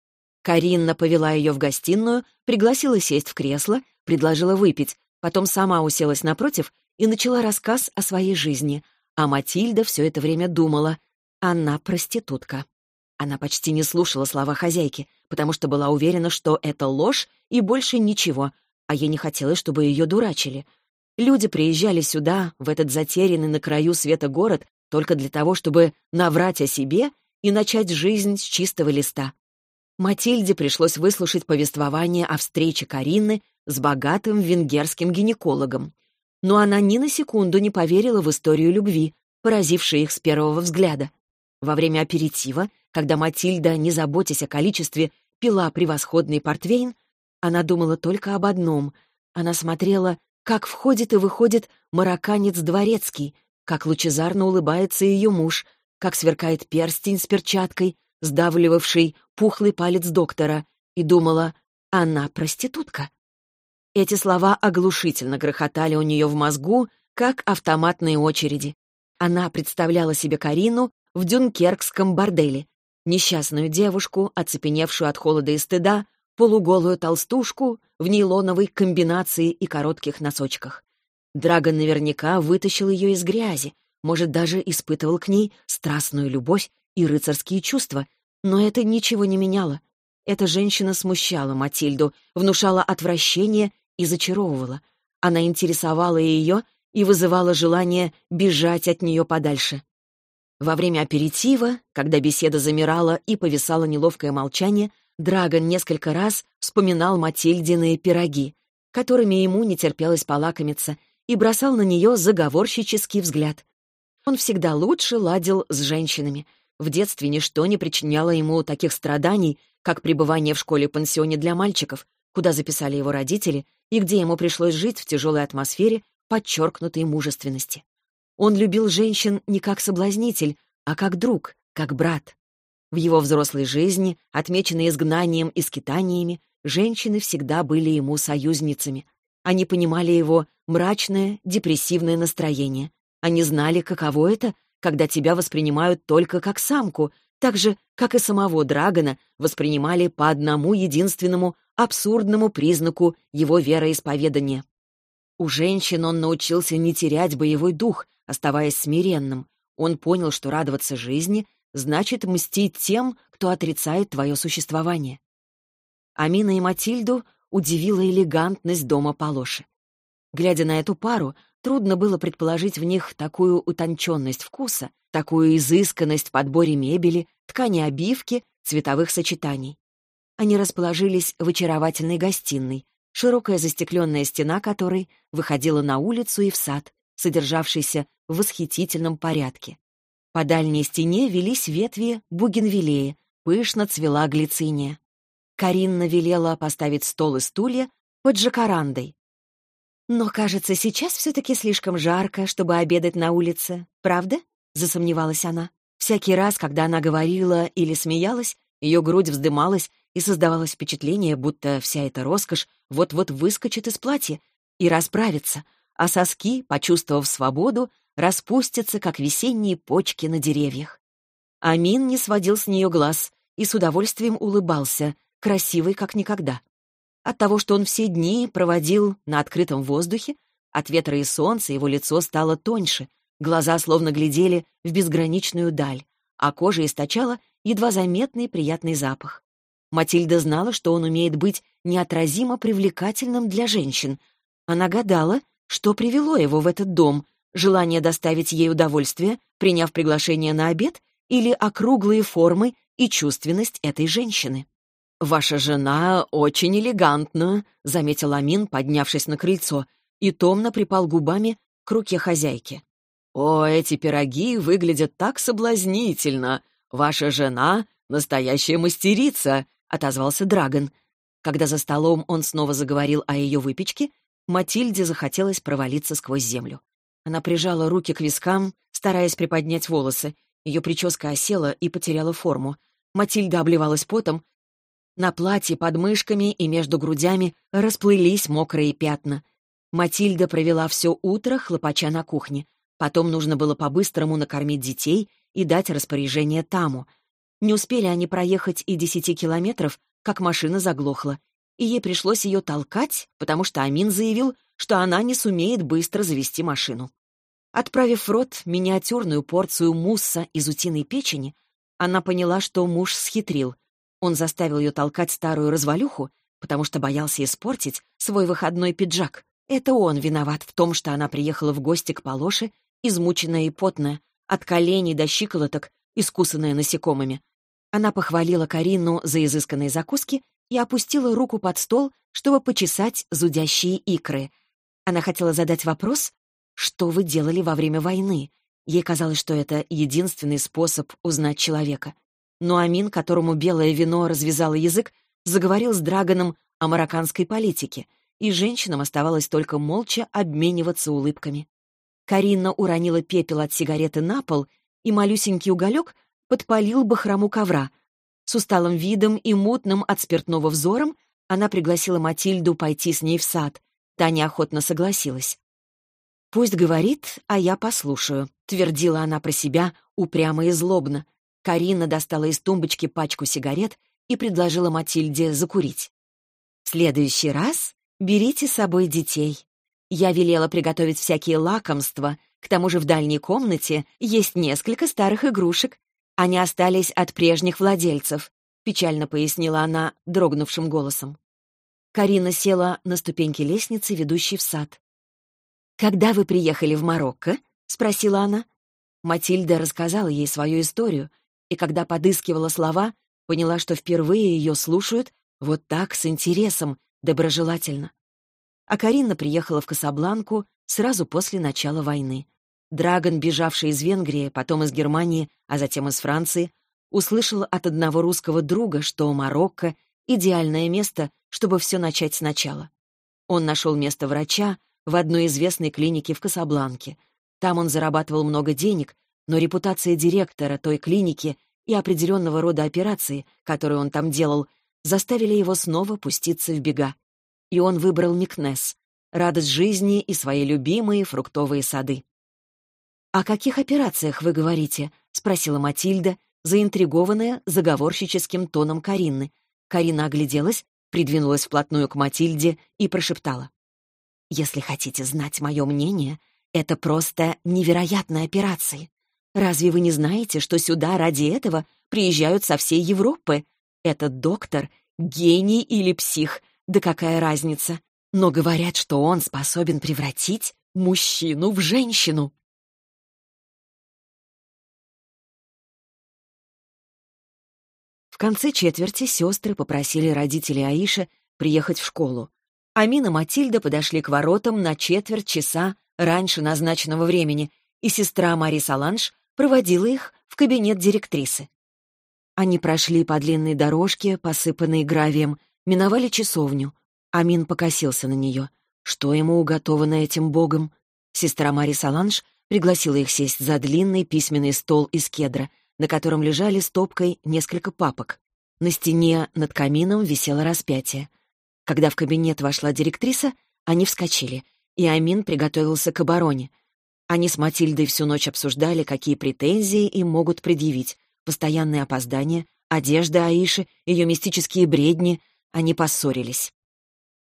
Каринна повела ее в гостиную, пригласила сесть в кресло, предложила выпить, потом сама уселась напротив и начала рассказ о своей жизни, а Матильда все это время думала. Она проститутка. Она почти не слушала слова хозяйки, потому что была уверена, что это ложь и больше ничего, а ей не хотелось, чтобы ее дурачили. Люди приезжали сюда, в этот затерянный на краю света город, только для того, чтобы наврать о себе и начать жизнь с чистого листа. Матильде пришлось выслушать повествование о встрече Карины с богатым венгерским гинекологом. Но она ни на секунду не поверила в историю любви, поразившей их с первого взгляда. Во время аперитива, когда Матильда, не заботясь о количестве, пила превосходный портвейн, она думала только об одном. Она смотрела, как входит и выходит марокканец дворецкий, как лучезарно улыбается ее муж, как сверкает перстень с перчаткой, сдавливавший пухлый палец доктора, и думала, она проститутка. Эти слова оглушительно грохотали у нее в мозгу, как автоматные очереди. Она представляла себе Карину в дюнкеркском борделе. Несчастную девушку, оцепеневшую от холода и стыда, полуголую толстушку в нейлоновой комбинации и коротких носочках. Драгон наверняка вытащил ее из грязи, может, даже испытывал к ней страстную любовь и рыцарские чувства, но это ничего не меняло. Эта женщина смущала Матильду, внушала отвращение и зачаровывала. Она интересовала ее и вызывала желание бежать от нее подальше. Во время аперитива, когда беседа замирала и повисало неловкое молчание, Драгон несколько раз вспоминал Матильдины пироги, которыми ему не терпелось полакомиться, и бросал на нее заговорщический взгляд. Он всегда лучше ладил с женщинами. В детстве ничто не причиняло ему таких страданий, как пребывание в школе-пансионе для мальчиков, куда записали его родители и где ему пришлось жить в тяжелой атмосфере подчеркнутой мужественности. Он любил женщин не как соблазнитель, а как друг, как брат. В его взрослой жизни, отмеченной изгнанием и скитаниями, женщины всегда были ему союзницами. Они понимали его мрачное, депрессивное настроение. Они знали, каково это, когда тебя воспринимают только как самку, так же, как и самого Драгона воспринимали по одному единственному абсурдному признаку его вероисповедания. У женщин он научился не терять боевой дух, оставаясь смиренным. Он понял, что радоваться жизни значит мстить тем, кто отрицает твое существование. Амина и Матильду удивила элегантность дома Полоши. Глядя на эту пару, трудно было предположить в них такую утонченность вкуса, такую изысканность в подборе мебели, ткани обивки, цветовых сочетаний. Они расположились в очаровательной гостиной, широкая застекленная стена которой выходила на улицу и в сад, содержавшийся в восхитительном порядке. По дальней стене велись ветви бугенвиллея, пышно цвела глициния. Каринна велела поставить стол и стулья под жакарандой. «Но, кажется, сейчас все-таки слишком жарко, чтобы обедать на улице, правда?» — засомневалась она. Всякий раз, когда она говорила или смеялась, ее грудь вздымалась, и создавалось впечатление, будто вся эта роскошь вот-вот выскочит из платья и расправится, а соски, почувствовав свободу, распустятся, как весенние почки на деревьях. Амин не сводил с нее глаз и с удовольствием улыбался, красивый как никогда. От того, что он все дни проводил на открытом воздухе, от ветра и солнца его лицо стало тоньше, глаза словно глядели в безграничную даль, а кожа источала едва заметный приятный запах. Матильда знала, что он умеет быть неотразимо привлекательным для женщин. Она гадала, что привело его в этот дом, желание доставить ей удовольствие, приняв приглашение на обед, или округлые формы и чувственность этой женщины. «Ваша жена очень элегантна», — заметил Амин, поднявшись на крыльцо. и томно припал губами к руке хозяйки. «О, эти пироги выглядят так соблазнительно! Ваша жена — настоящая мастерица!» — отозвался Драгон. Когда за столом он снова заговорил о ее выпечке, Матильде захотелось провалиться сквозь землю. Она прижала руки к вискам, стараясь приподнять волосы. Ее прическа осела и потеряла форму. Матильда обливалась потом. На платье под мышками и между грудями расплылись мокрые пятна. Матильда провела все утро, хлопача на кухне. Потом нужно было по-быстрому накормить детей и дать распоряжение Таму. Не успели они проехать и десяти километров, как машина заглохла, и ей пришлось ее толкать, потому что Амин заявил, что она не сумеет быстро завести машину. Отправив в рот миниатюрную порцию мусса из утиной печени, она поняла, что муж схитрил. Он заставил ее толкать старую развалюху, потому что боялся испортить свой выходной пиджак. Это он виноват в том, что она приехала в гости к Полоше, измученная и потная, от коленей до щиколоток, искусанная насекомыми. Она похвалила Карину за изысканные закуски и опустила руку под стол, чтобы почесать зудящие икры. Она хотела задать вопрос, что вы делали во время войны? Ей казалось, что это единственный способ узнать человека. Но Амин, которому белое вино развязало язык, заговорил с Драгоном о марокканской политике, и женщинам оставалось только молча обмениваться улыбками. Карина уронила пепел от сигареты на пол, и малюсенький уголек подпалил бахрому ковра — с усталым видом и мутным от спиртного взором она пригласила Матильду пойти с ней в сад. Та неохотно согласилась. «Пусть говорит, а я послушаю», — твердила она про себя упрямо и злобно. Карина достала из тумбочки пачку сигарет и предложила Матильде закурить. «В следующий раз берите с собой детей. Я велела приготовить всякие лакомства, к тому же в дальней комнате есть несколько старых игрушек. Они остались от прежних владельцев», — печально пояснила она дрогнувшим голосом. Карина села на ступеньки лестницы, ведущей в сад. «Когда вы приехали в Марокко?» — спросила она. Матильда рассказала ей свою историю, и когда подыскивала слова, поняла, что впервые ее слушают вот так, с интересом, доброжелательно. А Карина приехала в Касабланку сразу после начала войны. Драгон, бежавший из Венгрии, потом из Германии, а затем из Франции, услышал от одного русского друга, что Марокко — идеальное место, чтобы все начать сначала. Он нашел место врача в одной известной клинике в Касабланке. Там он зарабатывал много денег, но репутация директора той клиники и определенного рода операции, которые он там делал, заставили его снова пуститься в бега. И он выбрал Микнес — радость жизни и свои любимые фруктовые сады. «О каких операциях вы говорите?» — спросила Матильда, заинтригованная заговорщическим тоном Каринны. Карина огляделась, придвинулась вплотную к Матильде и прошептала. «Если хотите знать мое мнение, это просто невероятные операции. Разве вы не знаете, что сюда ради этого приезжают со всей Европы? Этот доктор — гений или псих, да какая разница? Но говорят, что он способен превратить мужчину в женщину. В конце четверти сестры попросили родителей Аиши приехать в школу. Амина и Матильда подошли к воротам на четверть часа раньше назначенного времени, и сестра Мари Саланж проводила их в кабинет директрисы. Они прошли по длинной дорожке, посыпанной гравием, миновали часовню. Амин покосился на нее. Что ему уготовано этим богом? Сестра Мари Саланж пригласила их сесть за длинный письменный стол из кедра — на котором лежали стопкой несколько папок. На стене над камином висело распятие. Когда в кабинет вошла директриса, они вскочили, и Амин приготовился к обороне. Они с Матильдой всю ночь обсуждали, какие претензии им могут предъявить. Постоянные опоздания, одежда Аиши, ее мистические бредни. Они поссорились.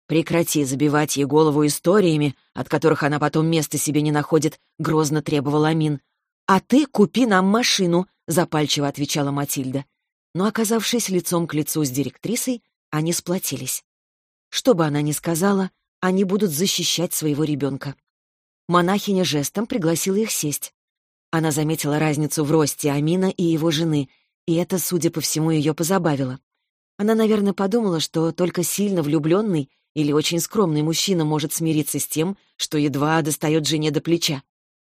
«Прекрати забивать ей голову историями, от которых она потом места себе не находит», — грозно требовал Амин. «А ты купи нам машину», — запальчиво отвечала Матильда. Но, оказавшись лицом к лицу с директрисой, они сплотились. Что бы она ни сказала, они будут защищать своего ребенка. Монахиня жестом пригласила их сесть. Она заметила разницу в росте Амина и его жены, и это, судя по всему, ее позабавило. Она, наверное, подумала, что только сильно влюбленный или очень скромный мужчина может смириться с тем, что едва достает жене до плеча.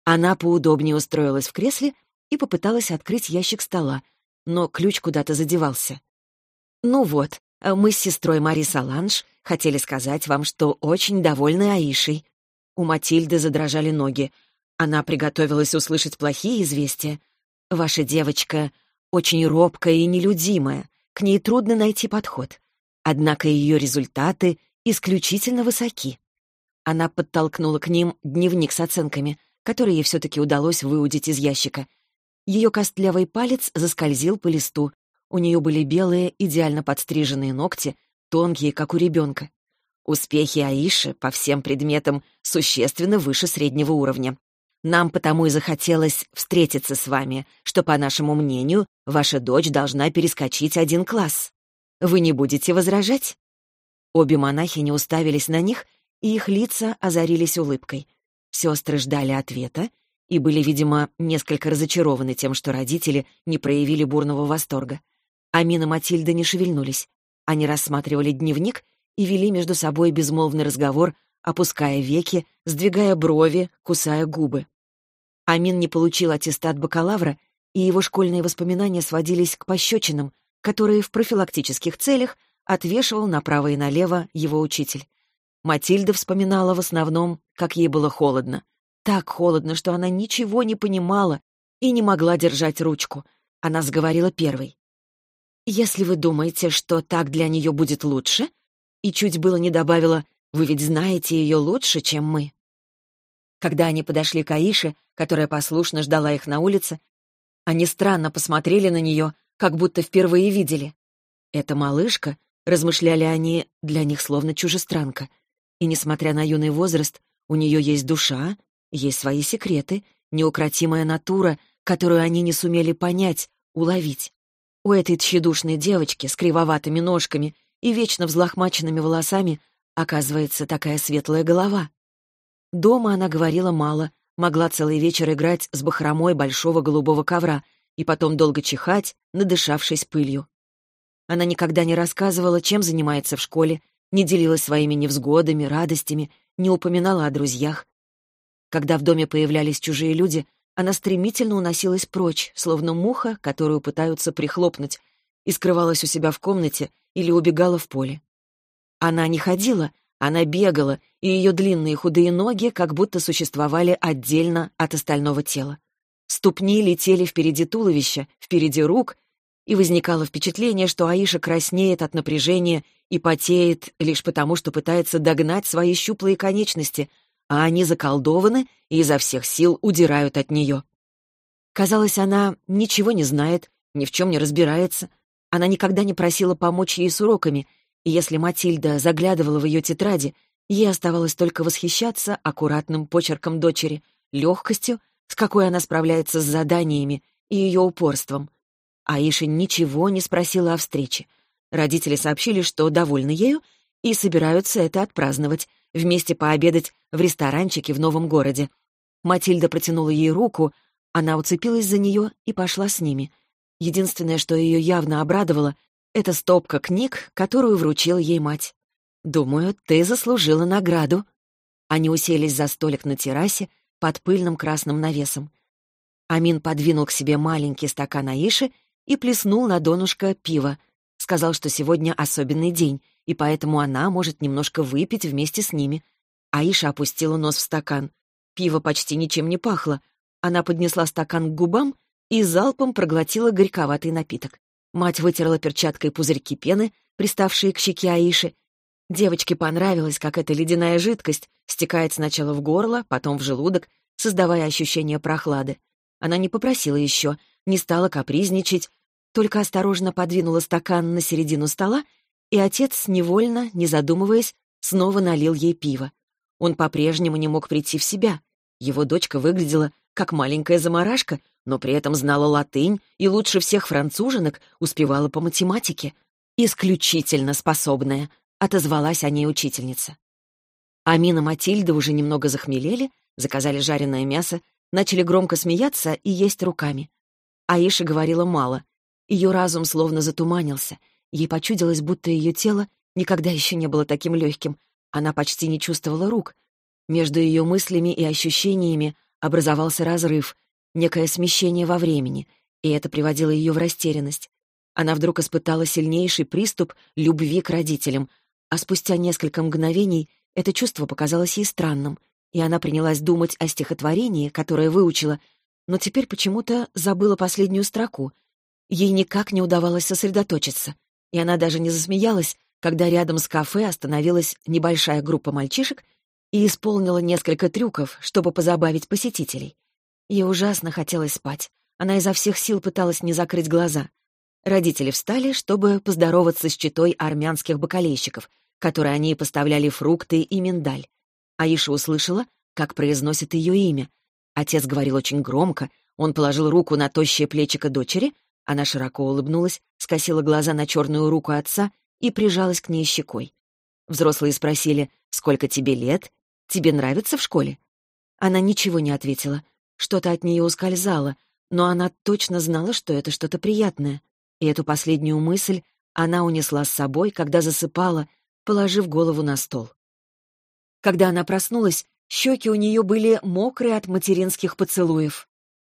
Она поудобнее устроилась в кресле и попыталась открыть ящик стола, но ключ куда-то задевался. «Ну вот, мы с сестрой Мари Саланж хотели сказать вам, что очень довольны Аишей». У Матильды задрожали ноги. Она приготовилась услышать плохие известия. «Ваша девочка очень робкая и нелюдимая, к ней трудно найти подход. Однако ее результаты исключительно высоки. Она подтолкнула к ним дневник с оценками, который ей все-таки удалось выудить из ящика. Ее костлявый палец заскользил по листу. У нее были белые, идеально подстриженные ногти, тонкие, как у ребенка. Успехи Аиши по всем предметам существенно выше среднего уровня. Нам потому и захотелось встретиться с вами, что, по нашему мнению, ваша дочь должна перескочить один класс. Вы не будете возражать?» Обе монахини уставились на них, и их лица озарились улыбкой. Сестры ждали ответа и были, видимо, несколько разочарованы тем, что родители не проявили бурного восторга. Амина Матильда не шевельнулись. Они рассматривали дневник и вели между собой безмолвный разговор, опуская веки, сдвигая брови, кусая губы. Амин не получил аттестат бакалавра, и его школьные воспоминания сводились к пощечинам, которые в профилактических целях отвешивал направо и налево его учитель. Матильда вспоминала в основном, как ей было холодно. Так холодно, что она ничего не понимала и не могла держать ручку. Она сговорила первой. «Если вы думаете, что так для нее будет лучше...» И чуть было не добавила «Вы ведь знаете ее лучше, чем мы». Когда они подошли к Аише, которая послушно ждала их на улице, они странно посмотрели на нее, как будто впервые видели. «Это малышка», — размышляли они, для них словно чужестранка. И, несмотря на юный возраст, у нее есть душа, есть свои секреты, неукротимая натура, которую они не сумели понять, уловить. У этой тщедушной девочки с кривоватыми ножками и вечно взлохмаченными волосами оказывается такая светлая голова. Дома она говорила мало, могла целый вечер играть с бахромой большого голубого ковра — и потом долго чихать, надышавшись пылью. Она никогда не рассказывала, чем занимается в школе, не делилась своими невзгодами, радостями, не упоминала о друзьях. Когда в доме появлялись чужие люди, она стремительно уносилась прочь, словно муха, которую пытаются прихлопнуть, и скрывалась у себя в комнате или убегала в поле. Она не ходила, она бегала, и ее длинные худые ноги как будто существовали отдельно от остального тела. Ступни летели впереди туловища, впереди рук, и возникало впечатление, что Аиша краснеет от напряжения и потеет лишь потому, что пытается догнать свои щуплые конечности, а они заколдованы и изо всех сил удирают от нее. Казалось, она ничего не знает, ни в чем не разбирается. Она никогда не просила помочь ей с уроками, и если Матильда заглядывала в ее тетради, ей оставалось только восхищаться аккуратным почерком дочери, легкостью, с какой она справляется с заданиями и ее упорством. Аиша ничего не спросила о встрече. Родители сообщили, что довольны ею и собираются это отпраздновать, вместе пообедать в ресторанчике в новом городе. Матильда протянула ей руку, она уцепилась за нее и пошла с ними. Единственное, что ее явно обрадовало, это стопка книг, которую вручила ей мать. «Думаю, ты заслужила награду». Они уселись за столик на террасе, под пыльным красным навесом. Амин подвинул к себе маленький стакан Аиши и плеснул на донышко пива. Сказал, что сегодня особенный день, и поэтому она может немножко выпить вместе с ними. Аиша опустила нос в стакан. Пиво почти ничем не пахло. Она поднесла стакан к губам и залпом проглотила горьковатый напиток. Мать вытерла перчаткой пузырьки пены, приставшие к щеке Аиши, Девочке понравилось, как эта ледяная жидкость стекает сначала в горло, потом в желудок, создавая ощущение прохлады. Она не попросила еще, не стала капризничать, только осторожно подвинула стакан на середину стола, и отец, невольно, не задумываясь, снова налил ей пиво. Он по-прежнему не мог прийти в себя. Его дочка выглядела как маленькая заморашка, но при этом знала латынь и лучше всех француженок успевала по математике. Исключительно способная, — отозвалась о ней учительница. Амина Матильда уже немного захмелели, заказали жареное мясо, начали громко смеяться и есть руками. Аиша говорила мало. Ее разум словно затуманился. Ей почудилось, будто ее тело никогда еще не было таким легким. Она почти не чувствовала рук. Между ее мыслями и ощущениями образовался разрыв, некое смещение во времени, и это приводило ее в растерянность. Она вдруг испытала сильнейший приступ любви к родителям, а спустя несколько мгновений это чувство показалось ей странным, и она принялась думать о стихотворении, которое выучила, но теперь почему-то забыла последнюю строку. Ей никак не удавалось сосредоточиться, и она даже не засмеялась, когда рядом с кафе остановилась небольшая группа мальчишек и исполнила несколько трюков, чтобы позабавить посетителей. Ей ужасно хотелось спать. Она изо всех сил пыталась не закрыть глаза. Родители встали, чтобы поздороваться с читой армянских бакалейщиков, которые они поставляли фрукты и миндаль. Аиша услышала, как произносит ее имя. Отец говорил очень громко, он положил руку на тощее плечико дочери, она широко улыбнулась, скосила глаза на черную руку отца и прижалась к ней щекой. Взрослые спросили, «Сколько тебе лет? Тебе нравится в школе?» Она ничего не ответила. Что-то от нее ускользало, но она точно знала, что это что-то приятное. И эту последнюю мысль она унесла с собой, когда засыпала, положив голову на стол. Когда она проснулась, щеки у нее были мокрые от материнских поцелуев.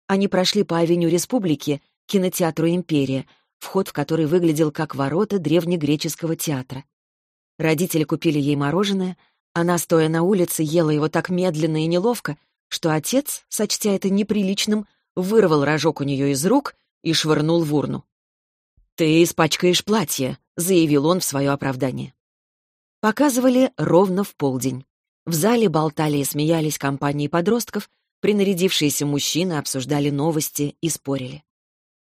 Они прошли по авеню Республики, кинотеатру «Империя», вход в который выглядел как ворота древнегреческого театра. Родители купили ей мороженое, она, стоя на улице, ела его так медленно и неловко, что отец, сочтя это неприличным, вырвал рожок у нее из рук и швырнул в урну. «Ты испачкаешь платье», — заявил он в свое оправдание. Показывали ровно в полдень. В зале болтали и смеялись компании подростков, принарядившиеся мужчины обсуждали новости и спорили.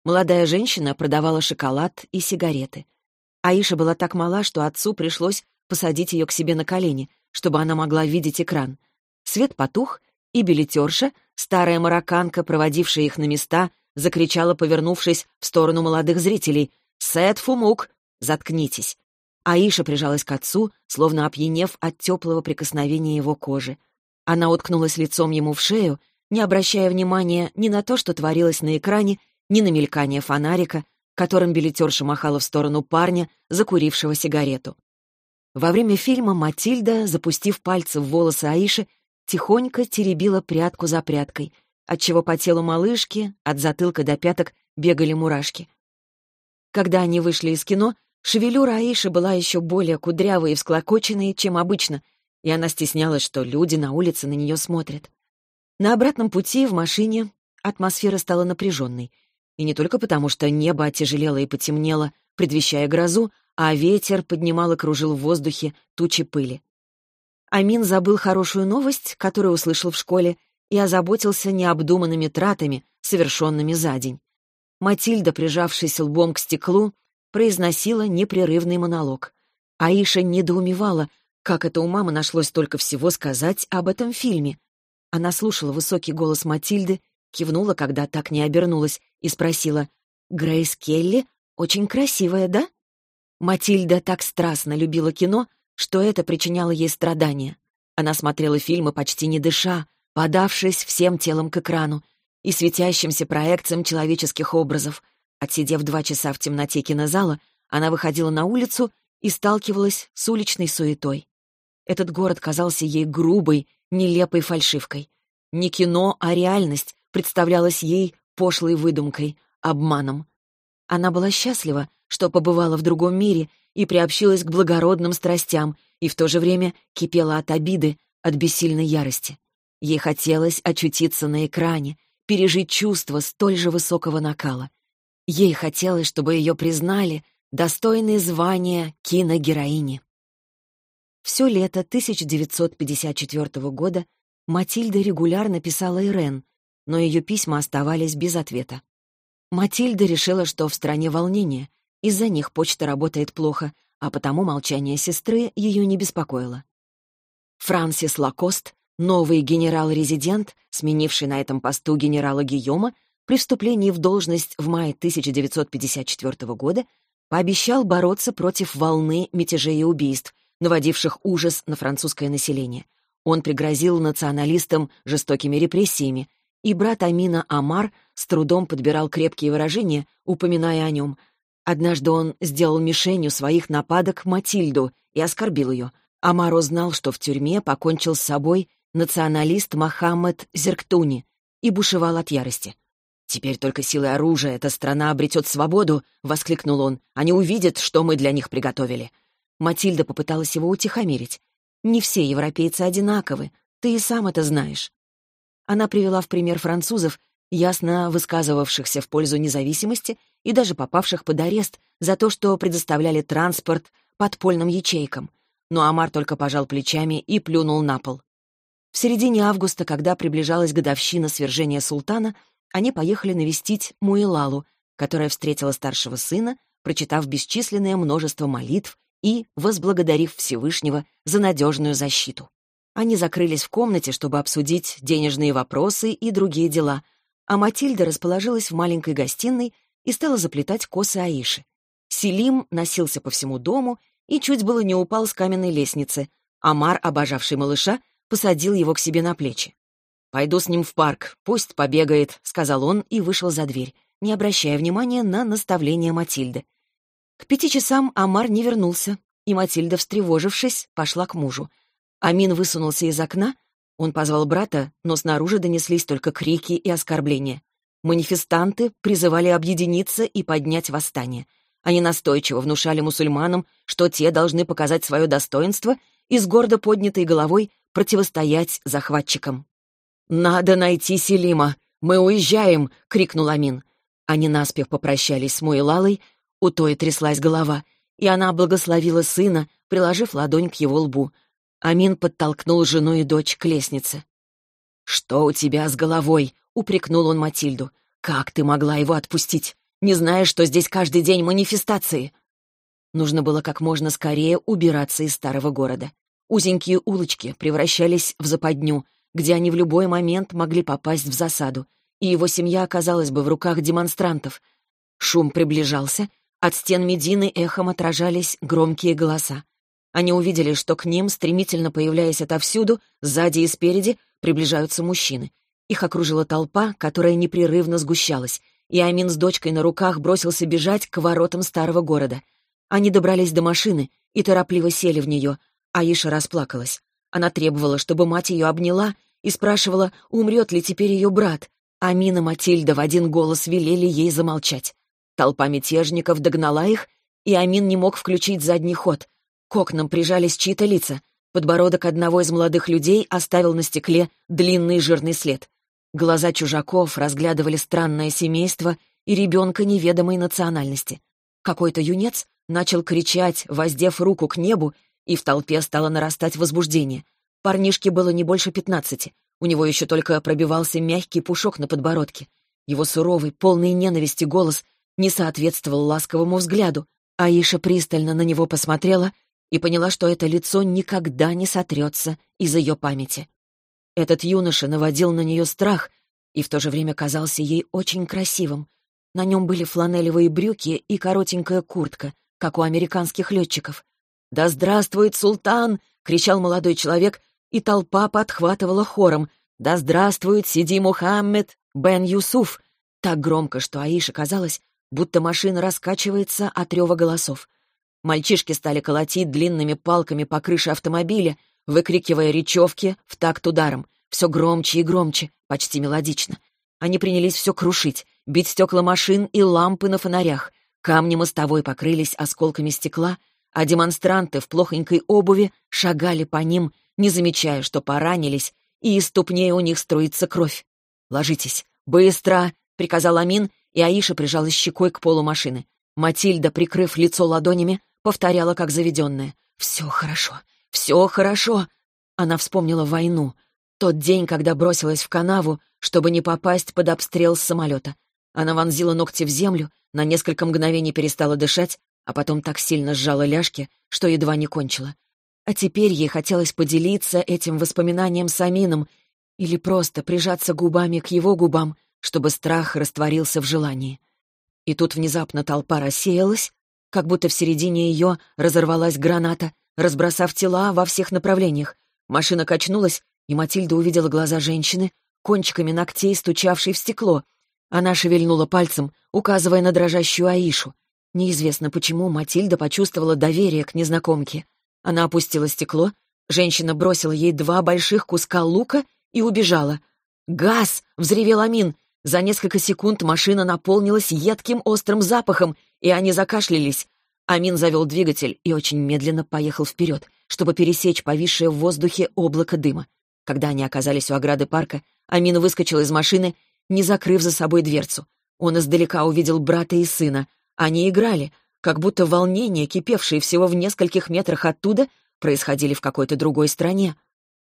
Молодая женщина продавала шоколад и сигареты. Аиша была так мала, что отцу пришлось посадить ее к себе на колени, чтобы она могла видеть экран. Свет потух, и билетерша, старая марокканка, проводившая их на места, закричала, повернувшись в сторону молодых зрителей. «Сет Фумук! Заткнитесь!» Аиша прижалась к отцу, словно опьянев от теплого прикосновения его кожи. Она уткнулась лицом ему в шею, не обращая внимания ни на то, что творилось на экране, ни на мелькание фонарика, которым билетерша махала в сторону парня, закурившего сигарету. Во время фильма Матильда, запустив пальцы в волосы Аиши, тихонько теребила прядку за прядкой, отчего по телу малышки от затылка до пяток бегали мурашки. Когда они вышли из кино, шевелюра Аиши была еще более кудрявой и всклокоченной, чем обычно, и она стеснялась, что люди на улице на нее смотрят. На обратном пути в машине атмосфера стала напряженной. И не только потому, что небо отяжелело и потемнело, предвещая грозу, а ветер поднимал и кружил в воздухе тучи пыли. Амин забыл хорошую новость, которую услышал в школе, и озаботился необдуманными тратами, совершенными за день. Матильда, прижавшись лбом к стеклу, произносила непрерывный монолог. Аиша недоумевала, как это у мамы нашлось столько всего сказать об этом фильме. Она слушала высокий голос Матильды, кивнула, когда так не обернулась, и спросила, «Грейс Келли очень красивая, да?» Матильда так страстно любила кино, что это причиняло ей страдания. Она смотрела фильмы почти не дыша, подавшись всем телом к экрану и светящимся проекциям человеческих образов. Отсидев два часа в темноте кинозала, она выходила на улицу и сталкивалась с уличной суетой. Этот город казался ей грубой, нелепой фальшивкой. Не кино, а реальность представлялась ей пошлой выдумкой, обманом. Она была счастлива, что побывала в другом мире и приобщилась к благородным страстям, и в то же время кипела от обиды, от бессильной ярости. Ей хотелось очутиться на экране, пережить чувство столь же высокого накала. Ей хотелось, чтобы ее признали достойной звания киногероини. Все лето 1954 года Матильда регулярно писала Ирен, но ее письма оставались без ответа. Матильда решила, что в стране волнение, из-за них почта работает плохо, а потому молчание сестры ее не беспокоило. Франсис Лакост Новый генерал-резидент, сменивший на этом посту генерала Гийома, при вступлении в должность в мае 1954 года пообещал бороться против волны мятежей и убийств, наводивших ужас на французское население. Он пригрозил националистам жестокими репрессиями, и брат Амина Амар с трудом подбирал крепкие выражения, упоминая о нем. Однажды он сделал мишенью своих нападок Матильду и оскорбил ее. Амар узнал, что в тюрьме покончил с собой националист Мохаммед Зерктуни, и бушевал от ярости. «Теперь только силой оружия эта страна обретет свободу», — воскликнул он. «Они увидят, что мы для них приготовили». Матильда попыталась его утихомирить. «Не все европейцы одинаковы, ты и сам это знаешь». Она привела в пример французов, ясно высказывавшихся в пользу независимости и даже попавших под арест за то, что предоставляли транспорт подпольным ячейкам. Но Амар только пожал плечами и плюнул на пол. В середине августа, когда приближалась годовщина свержения султана, они поехали навестить Муилалу, которая встретила старшего сына, прочитав бесчисленное множество молитв и возблагодарив Всевышнего за надежную защиту. Они закрылись в комнате, чтобы обсудить денежные вопросы и другие дела, а Матильда расположилась в маленькой гостиной и стала заплетать косы Аиши. Селим носился по всему дому и чуть было не упал с каменной лестницы. Амар, обожавший малыша, посадил его к себе на плечи. «Пойду с ним в парк, пусть побегает», — сказал он и вышел за дверь, не обращая внимания на наставление Матильды. К пяти часам Амар не вернулся, и Матильда, встревожившись, пошла к мужу. Амин высунулся из окна, он позвал брата, но снаружи донеслись только крики и оскорбления. Манифестанты призывали объединиться и поднять восстание. Они настойчиво внушали мусульманам, что те должны показать свое достоинство и с гордо поднятой головой противостоять захватчикам. «Надо найти Селима! Мы уезжаем!» — крикнул Амин. Они наспех попрощались с Муилалой, у той тряслась голова, и она благословила сына, приложив ладонь к его лбу. Амин подтолкнул жену и дочь к лестнице. «Что у тебя с головой?» — упрекнул он Матильду. «Как ты могла его отпустить? Не зная, что здесь каждый день манифестации?» Нужно было как можно скорее убираться из старого города. Узенькие улочки превращались в западню — где они в любой момент могли попасть в засаду, и его семья оказалась бы в руках демонстрантов. Шум приближался, от стен Медины эхом отражались громкие голоса. Они увидели, что к ним, стремительно появляясь отовсюду, сзади и спереди, приближаются мужчины. Их окружила толпа, которая непрерывно сгущалась, и Амин с дочкой на руках бросился бежать к воротам старого города. Они добрались до машины и торопливо сели в нее. Аиша расплакалась. Она требовала, чтобы мать ее обняла и спрашивала, умрет ли теперь ее брат. Амина и Матильда в один голос велели ей замолчать. Толпа мятежников догнала их, и Амин не мог включить задний ход. К окнам прижались чьи-то лица. Подбородок одного из молодых людей оставил на стекле длинный жирный след. Глаза чужаков разглядывали странное семейство и ребенка неведомой национальности. Какой-то юнец начал кричать, воздев руку к небу и в толпе стало нарастать возбуждение. Парнишке было не больше пятнадцати. У него еще только пробивался мягкий пушок на подбородке. Его суровый, полный ненависти голос не соответствовал ласковому взгляду. Аиша пристально на него посмотрела и поняла, что это лицо никогда не сотрется из ее памяти. Этот юноша наводил на нее страх и в то же время казался ей очень красивым. На нем были фланелевые брюки и коротенькая куртка, как у американских летчиков. «Да здравствует султан!» — кричал молодой человек, и толпа подхватывала хором. «Да здравствует Сиди Мухаммед Бен Юсуф!» Так громко, что Аише казалось, будто машина раскачивается от рева голосов. Мальчишки стали колотить длинными палками по крыше автомобиля, выкрикивая речевки в такт ударом. Все громче и громче, почти мелодично. Они принялись все крушить, бить стекла машин и лампы на фонарях. Камни мостовой покрылись осколками стекла — а демонстранты в плохонькой обуви шагали по ним, не замечая, что поранились, и из ступней у них струится кровь. «Ложитесь! Быстро!» — приказал Амин, и Аиша прижалась щекой к полу машины. Матильда, прикрыв лицо ладонями, повторяла, как заведенная. «Все хорошо! Все хорошо!» Она вспомнила войну. Тот день, когда бросилась в канаву, чтобы не попасть под обстрел с самолета. Она вонзила ногти в землю, на несколько мгновений перестала дышать, а потом так сильно сжала ляжки, что едва не кончила. А теперь ей хотелось поделиться этим воспоминанием с Амином или просто прижаться губами к его губам, чтобы страх растворился в желании. И тут внезапно толпа рассеялась, как будто в середине ее разорвалась граната, разбросав тела во всех направлениях. Машина качнулась, и Матильда увидела глаза женщины, кончиками ногтей стучавшей в стекло. Она шевельнула пальцем, указывая на дрожащую Аишу. Неизвестно почему Матильда почувствовала доверие к незнакомке. Она опустила стекло, Женщина бросила ей два больших куска лука и убежала. «Газ!» — взревел Амин. За несколько секунд машина наполнилась едким острым запахом, и они закашлялись. Амин завел двигатель и очень медленно поехал вперед, чтобы пересечь повисшее в воздухе облако дыма. Когда они оказались у ограды парка, Амин выскочил из машины, не закрыв за собой дверцу. Он издалека увидел брата и сына. Они играли, как будто волнения, кипевшие всего в нескольких метрах оттуда, происходили в какой-то другой стране.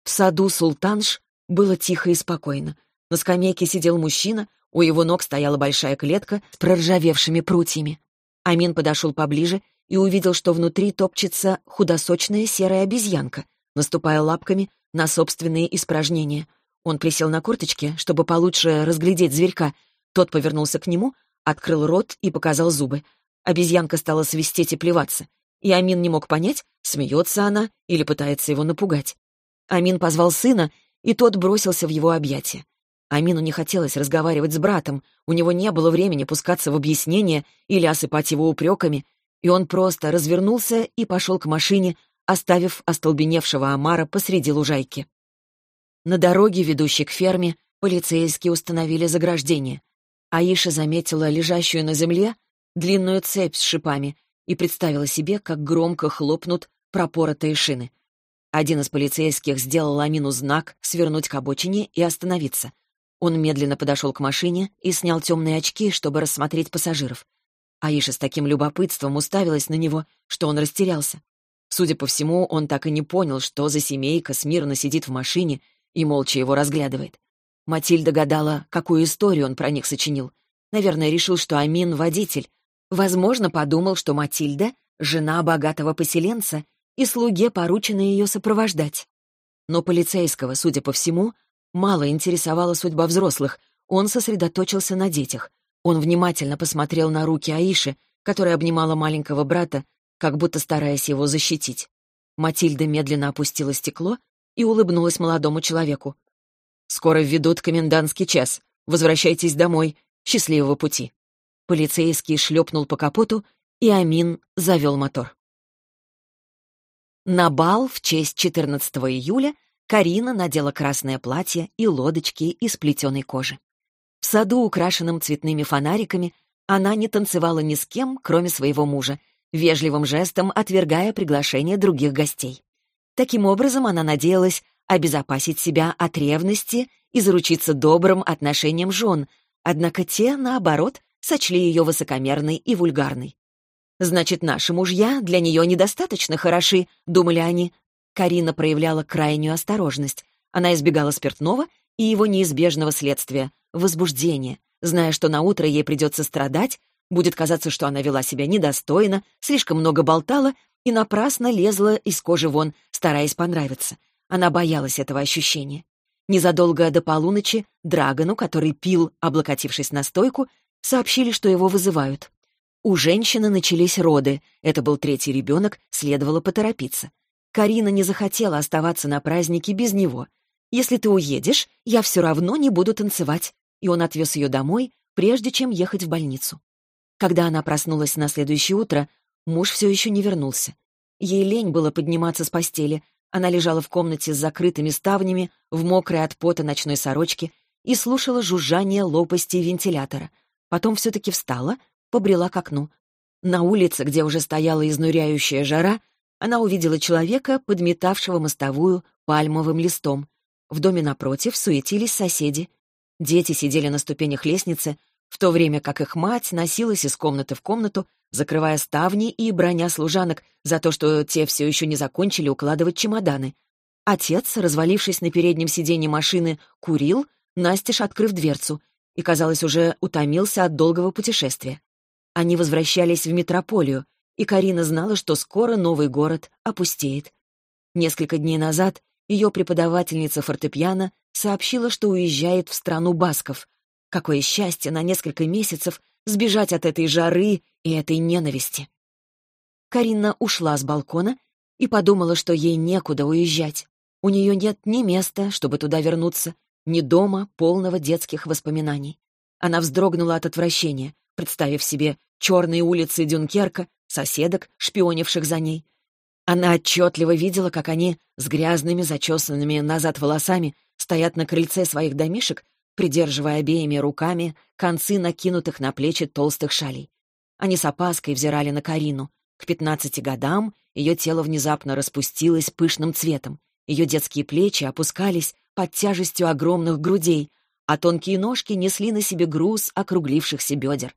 В саду Султанш было тихо и спокойно. На скамейке сидел мужчина, у его ног стояла большая клетка с проржавевшими прутьями. Амин подошел поближе и увидел, что внутри топчется худосочная серая обезьянка, наступая лапками на собственные испражнения. Он присел на корточки, чтобы получше разглядеть зверька. Тот повернулся к нему, открыл рот и показал зубы. Обезьянка стала свистеть и плеваться. И Амин не мог понять, смеется она или пытается его напугать. Амин позвал сына, и тот бросился в его объятия. Амину не хотелось разговаривать с братом, у него не было времени пускаться в объяснения или осыпать его упреками, и он просто развернулся и пошел к машине, оставив остолбеневшего Амара посреди лужайки. На дороге, ведущей к ферме, полицейские установили заграждение. Аиша заметила лежащую на земле длинную цепь с шипами и представила себе, как громко хлопнут пропоротые шины. Один из полицейских сделал Амину знак свернуть к обочине и остановиться. Он медленно подошел к машине и снял темные очки, чтобы рассмотреть пассажиров. Аиша с таким любопытством уставилась на него, что он растерялся. Судя по всему, он так и не понял, что за семейка смирно сидит в машине и молча его разглядывает. Матильда гадала, какую историю он про них сочинил. Наверное, решил, что Амин — водитель. Возможно, подумал, что Матильда — жена богатого поселенца, и слуге поручено ее сопровождать. Но полицейского, судя по всему, мало интересовала судьба взрослых, он сосредоточился на детях. Он внимательно посмотрел на руки Аиши, которая обнимала маленького брата, как будто стараясь его защитить. Матильда медленно опустила стекло и улыбнулась молодому человеку. «Скоро введут комендантский час. Возвращайтесь домой. Счастливого пути». Полицейский шлепнул по капоту, и Амин завел мотор. На бал в честь 14 июля Карина надела красное платье и лодочки из плетеной кожи. В саду, украшенном цветными фонариками, она не танцевала ни с кем, кроме своего мужа, вежливым жестом отвергая приглашение других гостей. Таким образом, она надеялась обезопасить себя от ревности и заручиться добрым отношением жен, однако те, наоборот, сочли ее высокомерной и вульгарной. «Значит, наши мужья для нее недостаточно хороши», — думали они. Карина проявляла крайнюю осторожность. Она избегала спиртного и его неизбежного следствия — возбуждения, зная, что на утро ей придется страдать, будет казаться, что она вела себя недостойно, слишком много болтала и напрасно лезла из кожи вон, стараясь понравиться. Она боялась этого ощущения. Незадолго до полуночи Драгону, который пил, облокотившись на стойку, сообщили, что его вызывают. У женщины начались роды, это был третий ребенок, следовало поторопиться. Карина не захотела оставаться на празднике без него. «Если ты уедешь, я все равно не буду танцевать», и он отвез ее домой, прежде чем ехать в больницу. Когда она проснулась на следующее утро, муж все еще не вернулся. Ей лень было подниматься с постели. Она лежала в комнате с закрытыми ставнями, в мокрой от пота ночной сорочке и слушала жужжание лопасти вентилятора. Потом все-таки встала, побрела к окну. На улице, где уже стояла изнуряющая жара, она увидела человека, подметавшего мостовую пальмовым листом. В доме напротив суетились соседи. Дети сидели на ступенях лестницы, в то время как их мать носилась из комнаты в комнату, закрывая ставни и броня служанок за то, что те все еще не закончили укладывать чемоданы. Отец, развалившись на переднем сиденье машины, курил, настежь открыв дверцу, и, казалось, уже утомился от долгого путешествия. Они возвращались в метрополию, и Карина знала, что скоро новый город опустеет. Несколько дней назад ее преподавательница фортепиано сообщила, что уезжает в страну басков, Какое счастье на несколько месяцев сбежать от этой жары и этой ненависти. Карина ушла с балкона и подумала, что ей некуда уезжать. У нее нет ни места, чтобы туда вернуться, ни дома, полного детских воспоминаний. Она вздрогнула от отвращения, представив себе черные улицы Дюнкерка, соседок, шпионивших за ней. Она отчетливо видела, как они с грязными, зачесанными назад волосами стоят на крыльце своих домишек, придерживая обеими руками концы накинутых на плечи толстых шалей. Они с опаской взирали на Карину. К пятнадцати годам ее тело внезапно распустилось пышным цветом. Ее детские плечи опускались под тяжестью огромных грудей, а тонкие ножки несли на себе груз округлившихся бедер.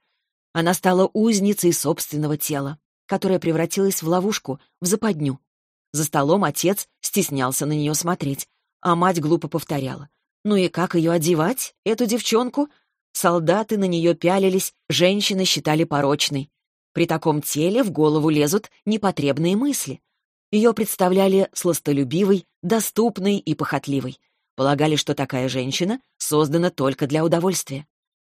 Она стала узницей собственного тела, которое превратилось в ловушку, в западню. За столом отец стеснялся на нее смотреть, а мать глупо повторяла. «Ну и как ее одевать, эту девчонку?» Солдаты на нее пялились, женщины считали порочной. При таком теле в голову лезут непотребные мысли. Ее представляли сластолюбивой, доступной и похотливой. Полагали, что такая женщина создана только для удовольствия.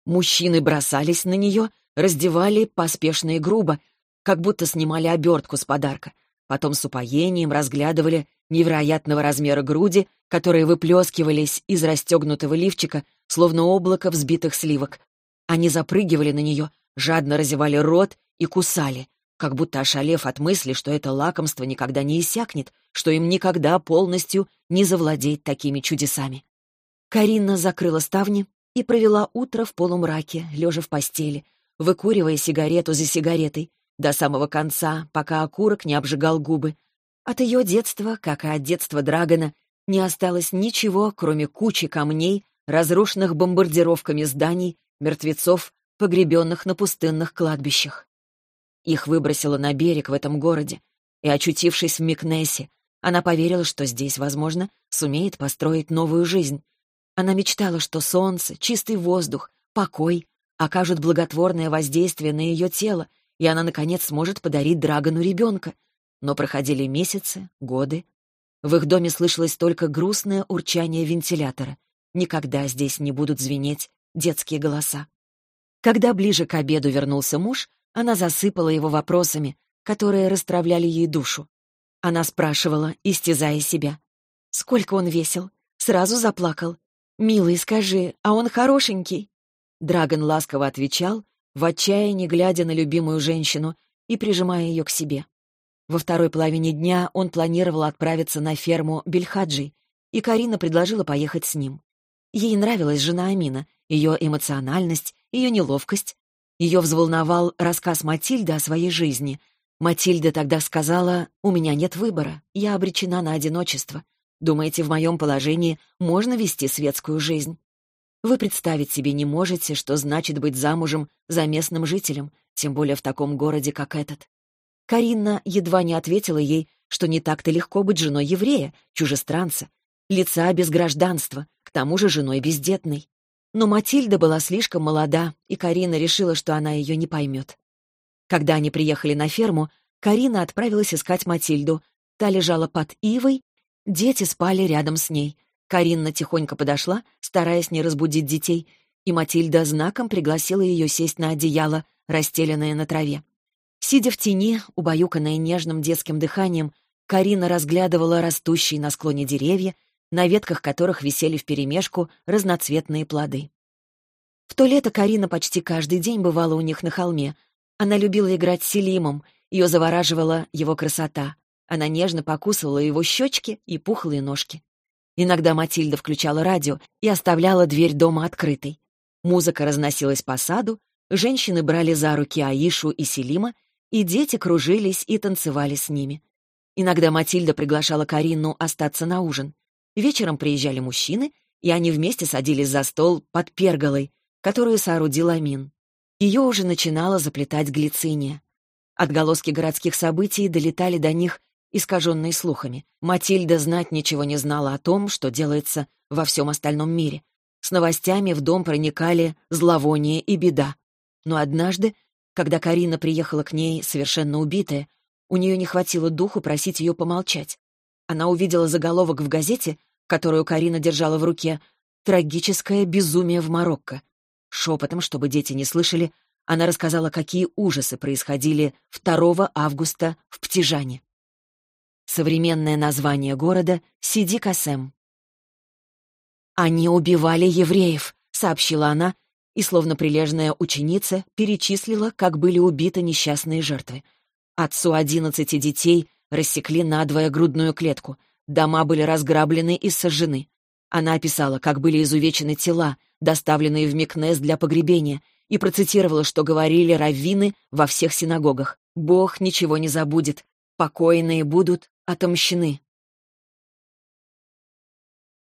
Мужчины бросались на нее, раздевали поспешно и грубо, как будто снимали обертку с подарка. Потом с упоением разглядывали невероятного размера груди, которые выплескивались из расстегнутого лифчика, словно облако взбитых сливок. Они запрыгивали на нее, жадно разевали рот и кусали, как будто ошалев от мысли, что это лакомство никогда не иссякнет, что им никогда полностью не завладеть такими чудесами. Карина закрыла ставни и провела утро в полумраке, лежа в постели, выкуривая сигарету за сигаретой, до самого конца, пока окурок не обжигал губы. От ее детства, как и от детства Драгона, не осталось ничего, кроме кучи камней, разрушенных бомбардировками зданий, мертвецов, погребенных на пустынных кладбищах. Их выбросило на берег в этом городе, и, очутившись в Микнесе, она поверила, что здесь, возможно, сумеет построить новую жизнь. Она мечтала, что солнце, чистый воздух, покой окажут благотворное воздействие на ее тело, и она, наконец, сможет подарить Драгону ребенка. Но проходили месяцы, годы. В их доме слышалось только грустное урчание вентилятора. Никогда здесь не будут звенеть детские голоса. Когда ближе к обеду вернулся муж, она засыпала его вопросами, которые расстравляли ей душу. Она спрашивала, истязая себя. «Сколько он весил?» Сразу заплакал. «Милый, скажи, а он хорошенький?» Драгон ласково отвечал, в отчаянии глядя на любимую женщину и прижимая ее к себе. Во второй половине дня он планировал отправиться на ферму Бельхаджи, и Карина предложила поехать с ним. Ей нравилась жена Амина, ее эмоциональность, ее неловкость. Ее взволновал рассказ Матильды о своей жизни. Матильда тогда сказала, «У меня нет выбора, я обречена на одиночество. Думаете, в моем положении можно вести светскую жизнь?» Вы представить себе не можете, что значит быть замужем за местным жителем, тем более в таком городе, как этот. Карина едва не ответила ей, что не так-то легко быть женой еврея, чужестранца, лица без гражданства, к тому же женой бездетной. Но Матильда была слишком молода, и Карина решила, что она ее не поймет. Когда они приехали на ферму, Карина отправилась искать Матильду. Та лежала под ивой, дети спали рядом с ней — Каринна тихонько подошла, стараясь не разбудить детей, и Матильда знаком пригласила ее сесть на одеяло, расстеленное на траве. Сидя в тени, убаюканная нежным детским дыханием, Карина разглядывала растущие на склоне деревья, на ветках которых висели вперемешку разноцветные плоды. В то лето Карина почти каждый день бывала у них на холме. Она любила играть с Селимом, ее завораживала его красота. Она нежно покусывала его щечки и пухлые ножки. Иногда Матильда включала радио и оставляла дверь дома открытой. Музыка разносилась по саду, женщины брали за руки Аишу и Селима, и дети кружились и танцевали с ними. Иногда Матильда приглашала Карину остаться на ужин. Вечером приезжали мужчины, и они вместе садились за стол под перголой, которую соорудил Амин. Ее уже начинала заплетать глициния. Отголоски городских событий долетали до них искаженные слухами. Матильда знать ничего не знала о том, что делается во всем остальном мире. С новостями в дом проникали зловоние и беда. Но однажды, когда Карина приехала к ней совершенно убитая, у нее не хватило духу просить ее помолчать. Она увидела заголовок в газете, которую Карина держала в руке «Трагическое безумие в Марокко». Шепотом, чтобы дети не слышали, она рассказала, какие ужасы происходили 2 августа в Птижане. Современное название города — Сиди-Касем. «Они убивали евреев», — сообщила она, и, словно прилежная ученица, перечислила, как были убиты несчастные жертвы. Отцу одиннадцати детей рассекли надвое грудную клетку. Дома были разграблены и сожжены. Она описала, как были изувечены тела, доставленные в Микнес для погребения, и процитировала, что говорили раввины во всех синагогах. «Бог ничего не забудет. Покойные будут отомщены».